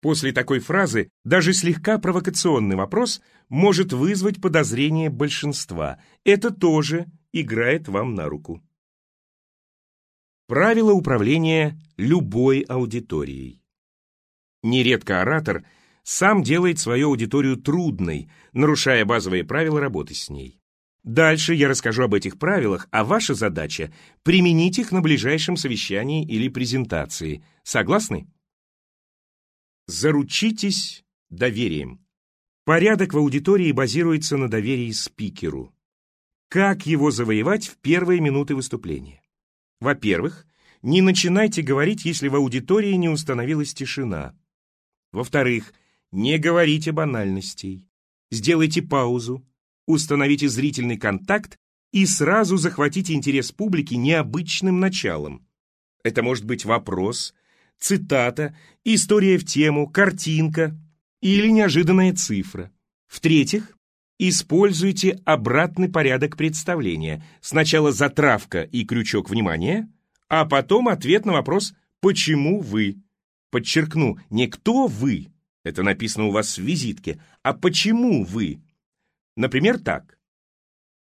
После такой фразы даже слегка провокационный вопрос может вызвать подозрение большинства. Это тоже играет вам на руку. Правила управления любой аудиторией. Нередко оратор сам делает свою аудиторию трудной, нарушая базовые правила работы с ней. Дальше я расскажу об этих правилах, а ваша задача — применить их на ближайшем совещании или презентации. Согласны? Заручитесь доверием. Порядок в аудитории базируется на доверии спикеру. Как его завоевать в первые минуты выступления? Во-первых, не начинайте говорить, если в аудитории не установилась тишина. Во-вторых, не говорите банальностей. Сделайте паузу, установите зрительный контакт и сразу захватите интерес публики необычным началом. Это может быть вопрос, цитата, история в тему, картинка или неожиданная цифра. В-третьих, Используйте обратный порядок представления. Сначала затравка и крючок внимания, а потом ответ на вопрос «Почему вы?». Подчеркну, не «Кто вы?», это написано у вас в визитке, а «Почему вы?». Например, так.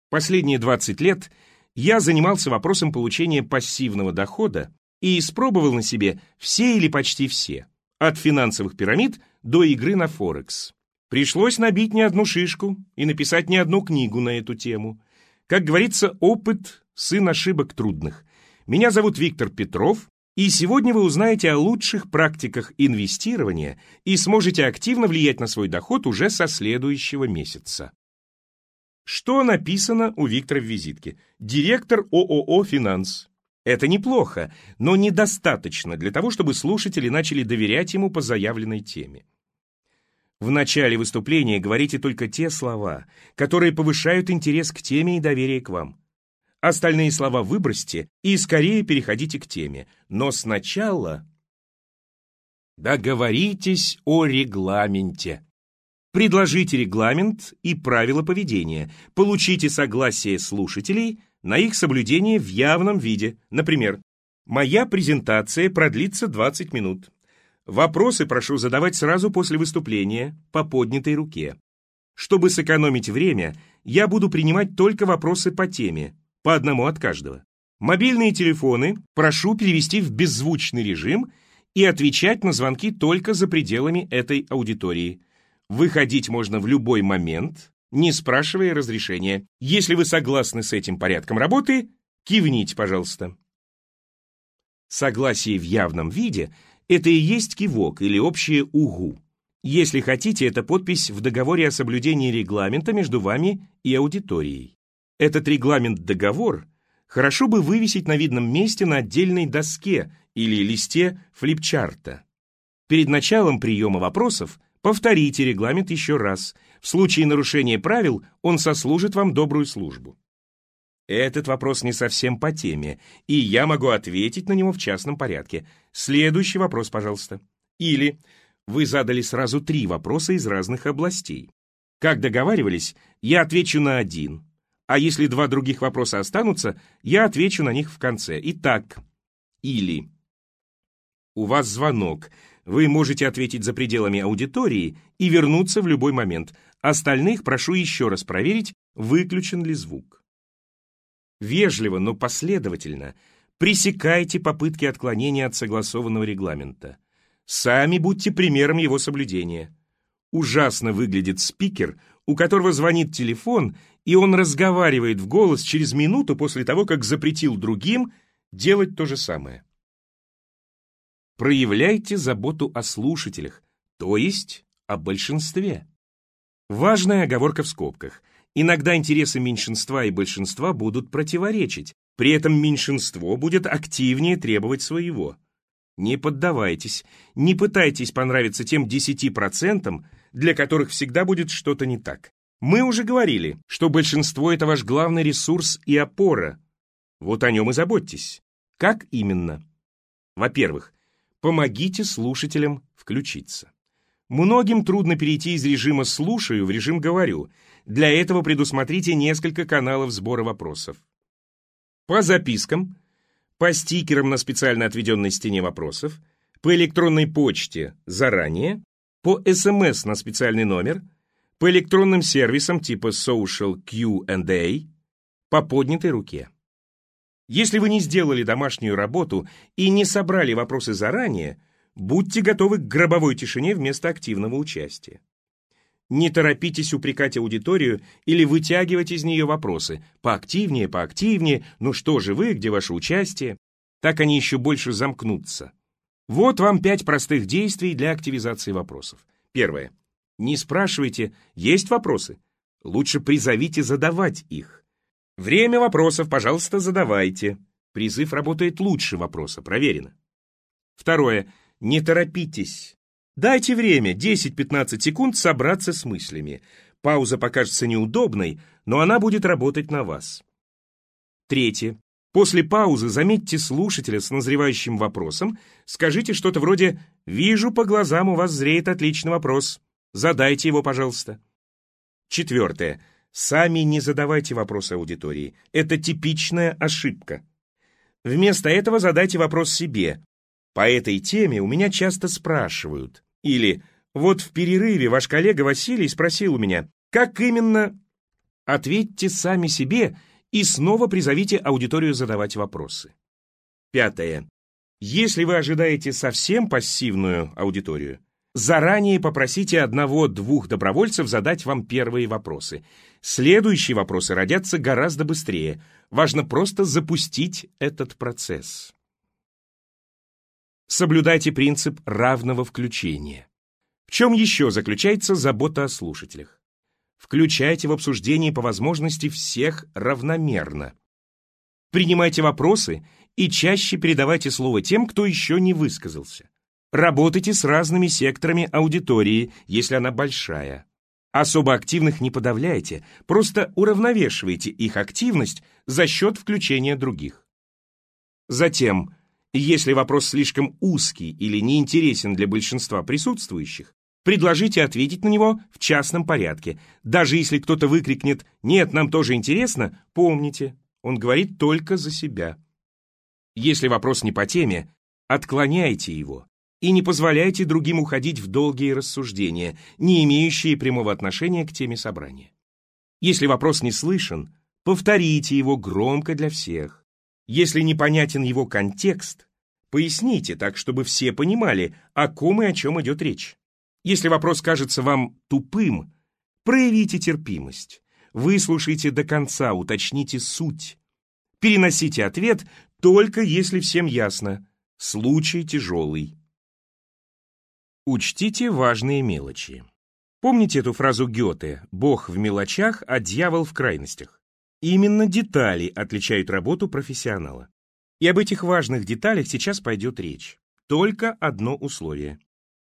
Последние 20 лет я занимался вопросом получения пассивного дохода и испробовал на себе все или почти все, от финансовых пирамид до игры на Форекс. Пришлось набить не одну шишку и написать не одну книгу на эту тему. Как говорится, опыт – сын ошибок трудных. Меня зовут Виктор Петров, и сегодня вы узнаете о лучших практиках инвестирования и сможете активно влиять на свой доход уже со следующего месяца. Что написано у Виктора в визитке? Директор ООО «Финанс». Это неплохо, но недостаточно для того, чтобы слушатели начали доверять ему по заявленной теме. В начале выступления говорите только те слова, которые повышают интерес к теме и доверие к вам. Остальные слова выбросьте и скорее переходите к теме. Но сначала договоритесь о регламенте. Предложите регламент и правила поведения. Получите согласие слушателей на их соблюдение в явном виде. Например, «Моя презентация продлится 20 минут. Вопросы прошу задавать сразу после выступления, по поднятой руке. Чтобы сэкономить время, я буду принимать только вопросы по теме, по одному от каждого. Мобильные телефоны прошу перевести в беззвучный режим и отвечать на звонки только за пределами этой аудитории. Выходить можно в любой момент, не спрашивая разрешения. Если вы согласны с этим порядком работы, кивните, пожалуйста. Согласие в явном виде – это и есть кивок или общее «угу». Если хотите, это подпись в договоре о соблюдении регламента между вами и аудиторией. Этот регламент-договор хорошо бы вывесить на видном месте на отдельной доске или листе флипчарта. Перед началом приема вопросов повторите регламент еще раз. В случае нарушения правил он сослужит вам добрую службу. Этот вопрос не совсем по теме, и я могу ответить на него в частном порядке. Следующий вопрос, пожалуйста. Или вы задали сразу три вопроса из разных областей. Как договаривались, я отвечу на один, а если два других вопроса останутся, я отвечу на них в конце. Итак, или у вас звонок, вы можете ответить за пределами аудитории и вернуться в любой момент. Остальных прошу еще раз проверить, выключен ли звук. Вежливо, но последовательно пресекайте попытки отклонения от согласованного регламента. Сами будьте примером его соблюдения. Ужасно выглядит спикер, у которого звонит телефон, и он разговаривает в голос через минуту после того, как запретил другим делать то же самое. Проявляйте заботу о слушателях, то есть о большинстве. Важная оговорка в скобках. Иногда интересы меньшинства и большинства будут противоречить, при этом меньшинство будет активнее требовать своего. Не поддавайтесь, не пытайтесь понравиться тем 10%, для которых всегда будет что-то не так. Мы уже говорили, что большинство — это ваш главный ресурс и опора. Вот о нем и заботьтесь. Как именно? Во-первых, помогите слушателям включиться. Многим трудно перейти из режима «слушаю» в режим «говорю». Для этого предусмотрите несколько каналов сбора вопросов. По запискам, по стикерам на специально отведенной стене вопросов, по электронной почте заранее, по СМС на специальный номер, по электронным сервисам типа Social Q&A, по поднятой руке. Если вы не сделали домашнюю работу и не собрали вопросы заранее, будьте готовы к гробовой тишине вместо активного участия. Не торопитесь упрекать аудиторию или вытягивать из нее вопросы. Поактивнее, поактивнее, ну что же вы, где ваше участие? Так они еще больше замкнутся. Вот вам пять простых действий для активизации вопросов. Первое. Не спрашивайте, есть вопросы? Лучше призовите задавать их. Время вопросов, пожалуйста, задавайте. Призыв работает лучше вопроса, проверено. Второе. Не торопитесь. Дайте время, 10-15 секунд, собраться с мыслями. Пауза покажется неудобной, но она будет работать на вас. Третье. После паузы заметьте слушателя с назревающим вопросом, скажите что-то вроде «Вижу, по глазам у вас зреет отличный вопрос. Задайте его, пожалуйста». Четвертое. Сами не задавайте вопросы аудитории. Это типичная ошибка. Вместо этого задайте вопрос себе. По этой теме у меня часто спрашивают. Или вот в перерыве ваш коллега Василий спросил у меня, как именно... Ответьте сами себе и снова призовите аудиторию задавать вопросы. Пятое. Если вы ожидаете совсем пассивную аудиторию, Заранее попросите одного-двух добровольцев задать вам первые вопросы. Следующие вопросы родятся гораздо быстрее. Важно просто запустить этот процесс. Соблюдайте принцип равного включения. В чем еще заключается забота о слушателях? Включайте в обсуждение по возможности всех равномерно. Принимайте вопросы и чаще передавайте слово тем, кто еще не высказался. Работайте с разными секторами аудитории, если она большая. Особо активных не подавляйте, просто уравновешивайте их активность за счет включения других. Затем, если вопрос слишком узкий или неинтересен для большинства присутствующих, предложите ответить на него в частном порядке. Даже если кто-то выкрикнет «Нет, нам тоже интересно», помните, он говорит только за себя. Если вопрос не по теме, отклоняйте его и не позволяйте другим уходить в долгие рассуждения, не имеющие прямого отношения к теме собрания. Если вопрос не слышен, повторите его громко для всех. Если непонятен его контекст, поясните так, чтобы все понимали, о ком и о чем идет речь. Если вопрос кажется вам тупым, проявите терпимость, выслушайте до конца, уточните суть. Переносите ответ только если всем ясно. Случай тяжелый. Учтите важные мелочи. Помните эту фразу Гёте «Бог в мелочах, а дьявол в крайностях»? Именно детали отличают работу профессионала. И об этих важных деталях сейчас пойдет речь. Только одно условие.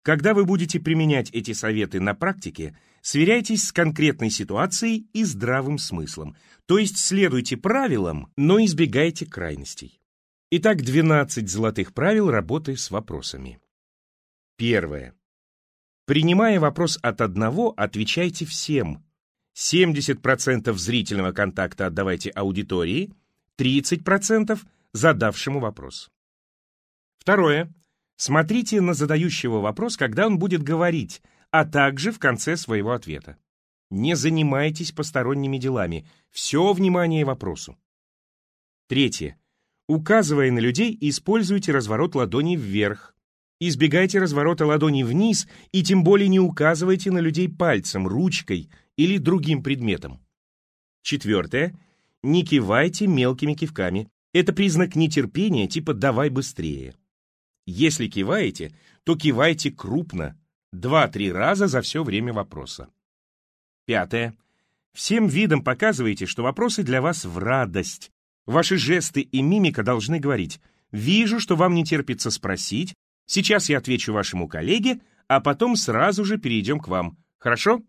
Когда вы будете применять эти советы на практике, сверяйтесь с конкретной ситуацией и здравым смыслом, то есть следуйте правилам, но избегайте крайностей. Итак, 12 золотых правил работы с вопросами. Первое. Принимая вопрос от одного, отвечайте всем. 70% зрительного контакта отдавайте аудитории, 30% задавшему вопрос. Второе. Смотрите на задающего вопрос, когда он будет говорить, а также в конце своего ответа. Не занимайтесь посторонними делами, все внимание вопросу. Третье. Указывая на людей, используйте разворот ладони вверх, Избегайте разворота ладони вниз и тем более не указывайте на людей пальцем, ручкой или другим предметом. Четвертое. Не кивайте мелкими кивками. Это признак нетерпения, типа «давай быстрее». Если киваете, то кивайте крупно, два-три раза за все время вопроса. Пятое. Всем видом показывайте, что вопросы для вас в радость. Ваши жесты и мимика должны говорить «Вижу, что вам не терпится спросить, сейчас я отвечу вашему коллеге, а потом сразу же перейдем к вам. Хорошо?»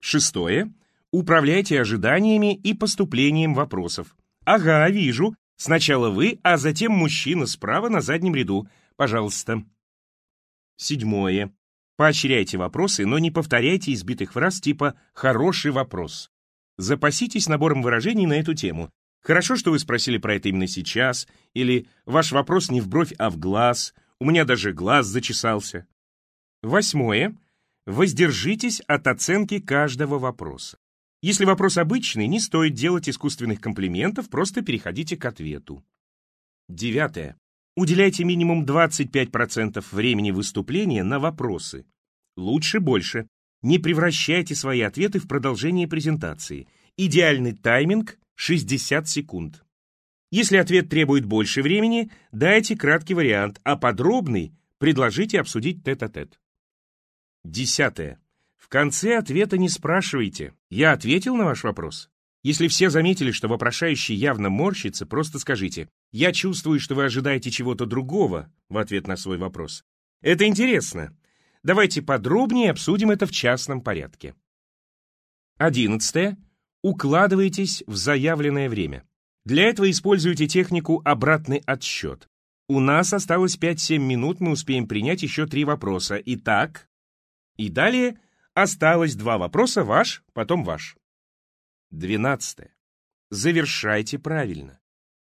Шестое. Управляйте ожиданиями и поступлением вопросов. «Ага, вижу. Сначала вы, а затем мужчина справа на заднем ряду. Пожалуйста». Седьмое. Поощряйте вопросы, но не повторяйте избитых фраз типа «хороший вопрос». Запаситесь набором выражений на эту тему. «Хорошо, что вы спросили про это именно сейчас» или «Ваш вопрос не в бровь, а в глаз», «У меня даже глаз зачесался». Восьмое. Воздержитесь от оценки каждого вопроса. Если вопрос обычный, не стоит делать искусственных комплиментов, просто переходите к ответу. Девятое. Уделяйте минимум 25% времени выступления на вопросы. Лучше больше. Не превращайте свои ответы в продолжение презентации. Идеальный тайминг – 60 секунд. Если ответ требует больше времени, дайте краткий вариант, а подробный предложите обсудить тет-а-тет. -тет. Десятое. В конце ответа не спрашивайте. Я ответил на ваш вопрос? Если все заметили, что вопрошающий явно морщится, просто скажите «Я чувствую, что вы ожидаете чего-то другого» в ответ на свой вопрос. Это интересно. Давайте подробнее обсудим это в частном порядке. Одиннадцатое. Укладывайтесь в заявленное время. Для этого используйте технику «обратный отсчет». У нас осталось 5-7 минут, мы успеем принять еще три вопроса. Итак, и далее осталось два вопроса, ваш, потом ваш. Двенадцатое. Завершайте правильно.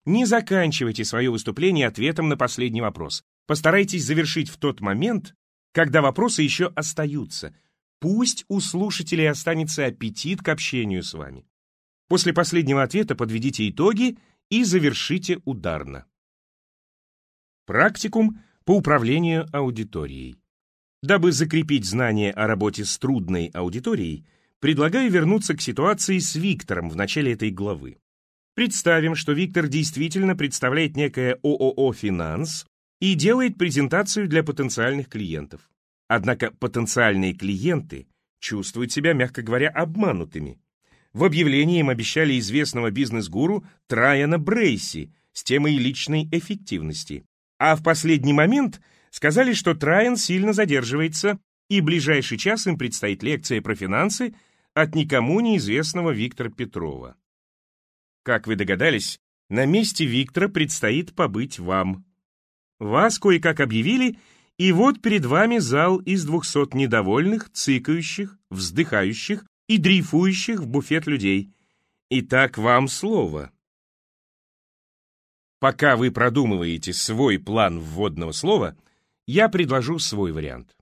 Не заканчивайте свое выступление ответом на последний вопрос. Постарайтесь завершить в тот момент, когда вопросы еще остаются. Пусть у слушателей останется аппетит к общению с вами. После последнего ответа подведите итоги и завершите ударно. Практикум по управлению аудиторией. Дабы закрепить знания о работе с трудной аудиторией, предлагаю вернуться к ситуации с Виктором в начале этой главы. Представим, что Виктор действительно представляет некое ООО «Финанс» и делает презентацию для потенциальных клиентов. Однако потенциальные клиенты чувствуют себя, мягко говоря, обманутыми. В объявлении им обещали известного бизнес-гуру Трайана Брейси с темой личной эффективности. А в последний момент – Сказали, что Трайан сильно задерживается, и ближайший час им предстоит лекция про финансы от никому неизвестного Виктора Петрова. Как вы догадались, на месте Виктора предстоит побыть вам. Вас кое-как объявили, и вот перед вами зал из двухсот недовольных, цыкающих, вздыхающих и дрейфующих в буфет людей. Итак, вам слово. Пока вы продумываете свой план вводного слова, я предложу свой вариант.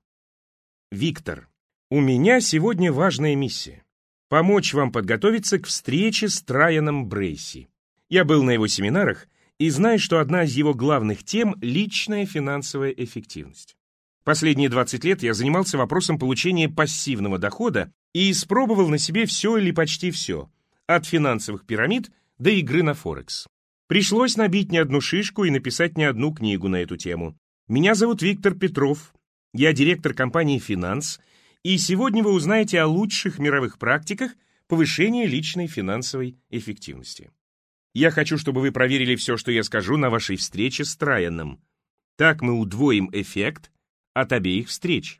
Виктор, у меня сегодня важная миссия. Помочь вам подготовиться к встрече с Трайаном Брейси. Я был на его семинарах и знаю, что одна из его главных тем – личная финансовая эффективность. Последние 20 лет я занимался вопросом получения пассивного дохода и испробовал на себе все или почти все, от финансовых пирамид до игры на Форекс. Пришлось набить не одну шишку и написать не одну книгу на эту тему. Меня зовут Виктор Петров, я директор компании «Финанс», и сегодня вы узнаете о лучших мировых практиках повышения личной финансовой эффективности. Я хочу, чтобы вы проверили все, что я скажу на вашей встрече с Траяном. Так мы удвоим эффект от обеих встреч.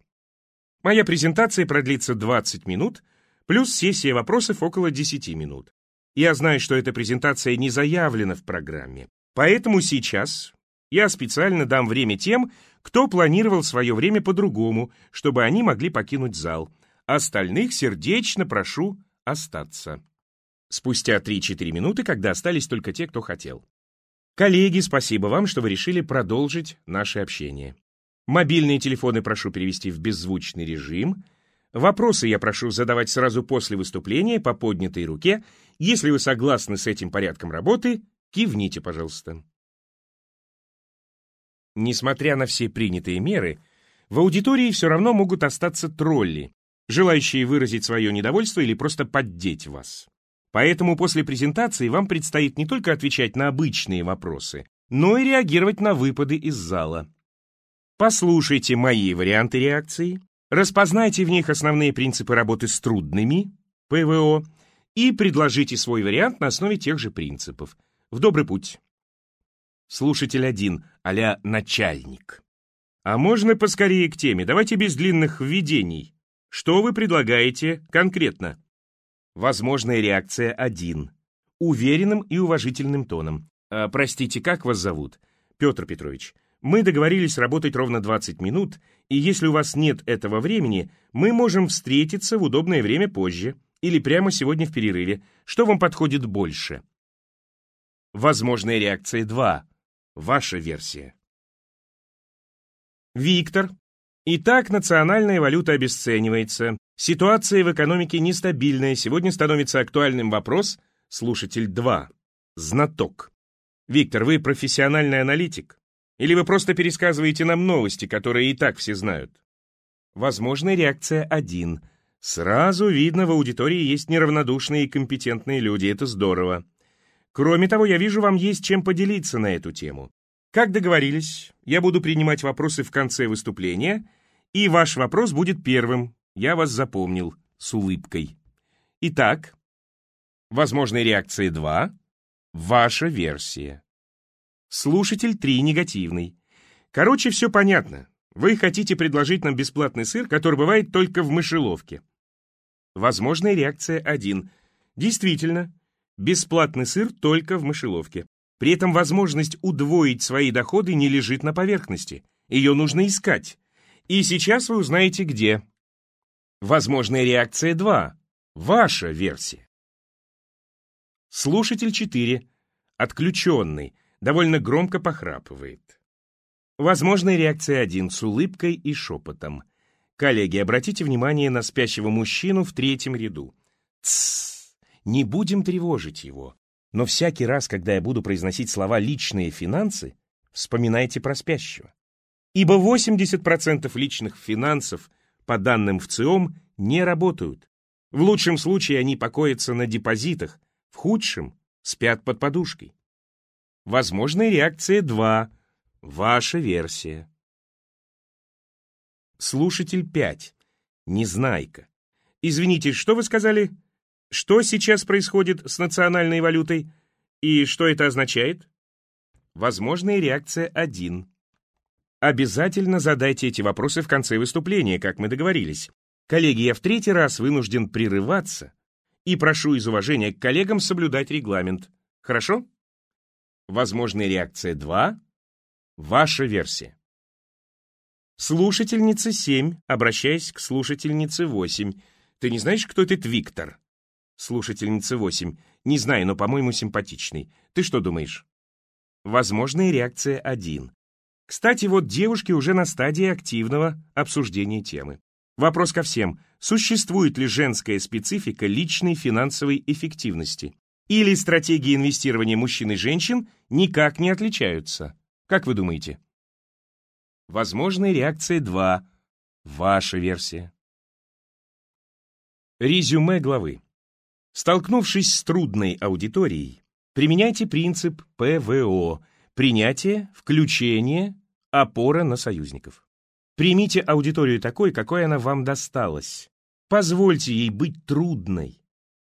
Моя презентация продлится 20 минут, плюс сессия вопросов около 10 минут. Я знаю, что эта презентация не заявлена в программе, поэтому сейчас я специально дам время тем, кто планировал свое время по-другому, чтобы они могли покинуть зал. Остальных сердечно прошу остаться. Спустя 3-4 минуты, когда остались только те, кто хотел. Коллеги, спасибо вам, что вы решили продолжить наше общение. Мобильные телефоны прошу перевести в беззвучный режим. Вопросы я прошу задавать сразу после выступления по поднятой руке. Если вы согласны с этим порядком работы, кивните, пожалуйста. Несмотря на все принятые меры, в аудитории все равно могут остаться тролли, желающие выразить свое недовольство или просто поддеть вас. Поэтому после презентации вам предстоит не только отвечать на обычные вопросы, но и реагировать на выпады из зала. Послушайте мои варианты реакции, распознайте в них основные принципы работы с трудными, ПВО, и предложите свой вариант на основе тех же принципов. В добрый путь. Слушатель один, а начальник. А можно поскорее к теме, давайте без длинных введений. Что вы предлагаете конкретно? Возможная реакция один. Уверенным и уважительным тоном. А, простите, как вас зовут? Петр Петрович. Мы договорились работать ровно 20 минут, и если у вас нет этого времени, мы можем встретиться в удобное время позже или прямо сегодня в перерыве. Что вам подходит больше? Возможная реакция 2. Ваша версия. Виктор. Итак, национальная валюта обесценивается. Ситуация в экономике нестабильная. Сегодня становится актуальным вопрос. Слушатель 2. Знаток. Виктор, вы профессиональный аналитик? Или вы просто пересказываете нам новости, которые и так все знают? Возможная реакция 1. Сразу видно, в аудитории есть неравнодушные и компетентные люди. Это здорово. Кроме того, я вижу, вам есть чем поделиться на эту тему. Как договорились, я буду принимать вопросы в конце выступления, и ваш вопрос будет первым. Я вас запомнил с улыбкой. Итак, возможные реакции 2. Ваша версия. Слушатель 3 негативный. Короче, все понятно. Вы хотите предложить нам бесплатный сыр, который бывает только в мышеловке. Возможная реакция 1. Действительно, Бесплатный сыр только в мышеловке. При этом возможность удвоить свои доходы не лежит на поверхности. Ее нужно искать. И сейчас вы узнаете где. Возможная реакция 2. Ваша версия. Слушатель 4. Отключенный. Довольно громко похрапывает. Возможная реакция 1 с улыбкой и шепотом. Коллеги, обратите внимание на спящего мужчину в третьем ряду. Тссс. Не будем тревожить его. Но всякий раз, когда я буду произносить слова «личные финансы», вспоминайте про спящего. Ибо 80% личных финансов, по данным в ЦИОМ, не работают. В лучшем случае они покоятся на депозитах, в худшем — спят под подушкой. Возможная реакция 2. Ваша версия. Слушатель 5. Незнайка. Извините, что вы сказали? Что сейчас происходит с национальной валютой и что это означает? Возможная реакция 1. Обязательно задайте эти вопросы в конце выступления, как мы договорились. Коллеги, я в третий раз вынужден прерываться и прошу из уважения к коллегам соблюдать регламент. Хорошо? Возможная реакция 2. Ваша версия. Слушательница 7, обращаясь к слушательнице 8. Ты не знаешь, кто этот Виктор? Слушательница 8. Не знаю, но, по-моему, симпатичный. Ты что думаешь? Возможная реакция 1. Кстати, вот девушки уже на стадии активного обсуждения темы. Вопрос ко всем. Существует ли женская специфика личной финансовой эффективности? Или стратегии инвестирования мужчин и женщин никак не отличаются? Как вы думаете? Возможная реакция 2. Ваша версия. Резюме главы. Столкнувшись с трудной аудиторией, применяйте принцип ПВО – принятие, включение, опора на союзников. Примите аудиторию такой, какой она вам досталась. Позвольте ей быть трудной.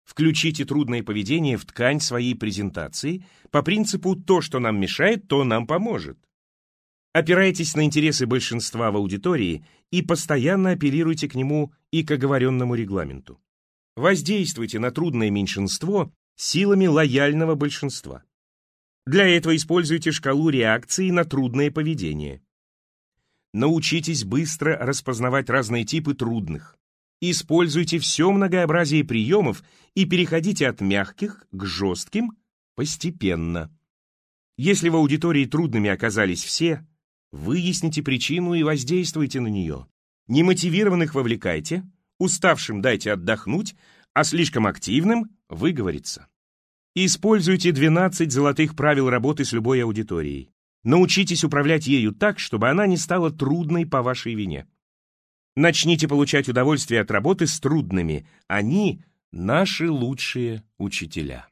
Включите трудное поведение в ткань своей презентации по принципу «то, что нам мешает, то нам поможет». Опирайтесь на интересы большинства в аудитории и постоянно апеллируйте к нему и к оговоренному регламенту. Воздействуйте на трудное меньшинство силами лояльного большинства. Для этого используйте шкалу реакции на трудное поведение. Научитесь быстро распознавать разные типы трудных. Используйте все многообразие приемов и переходите от мягких к жестким постепенно. Если в аудитории трудными оказались все, выясните причину и воздействуйте на нее. Немотивированных вовлекайте, Уставшим дайте отдохнуть, а слишком активным выговориться. Используйте 12 золотых правил работы с любой аудиторией. Научитесь управлять ею так, чтобы она не стала трудной по вашей вине. Начните получать удовольствие от работы с трудными. Они — наши лучшие учителя.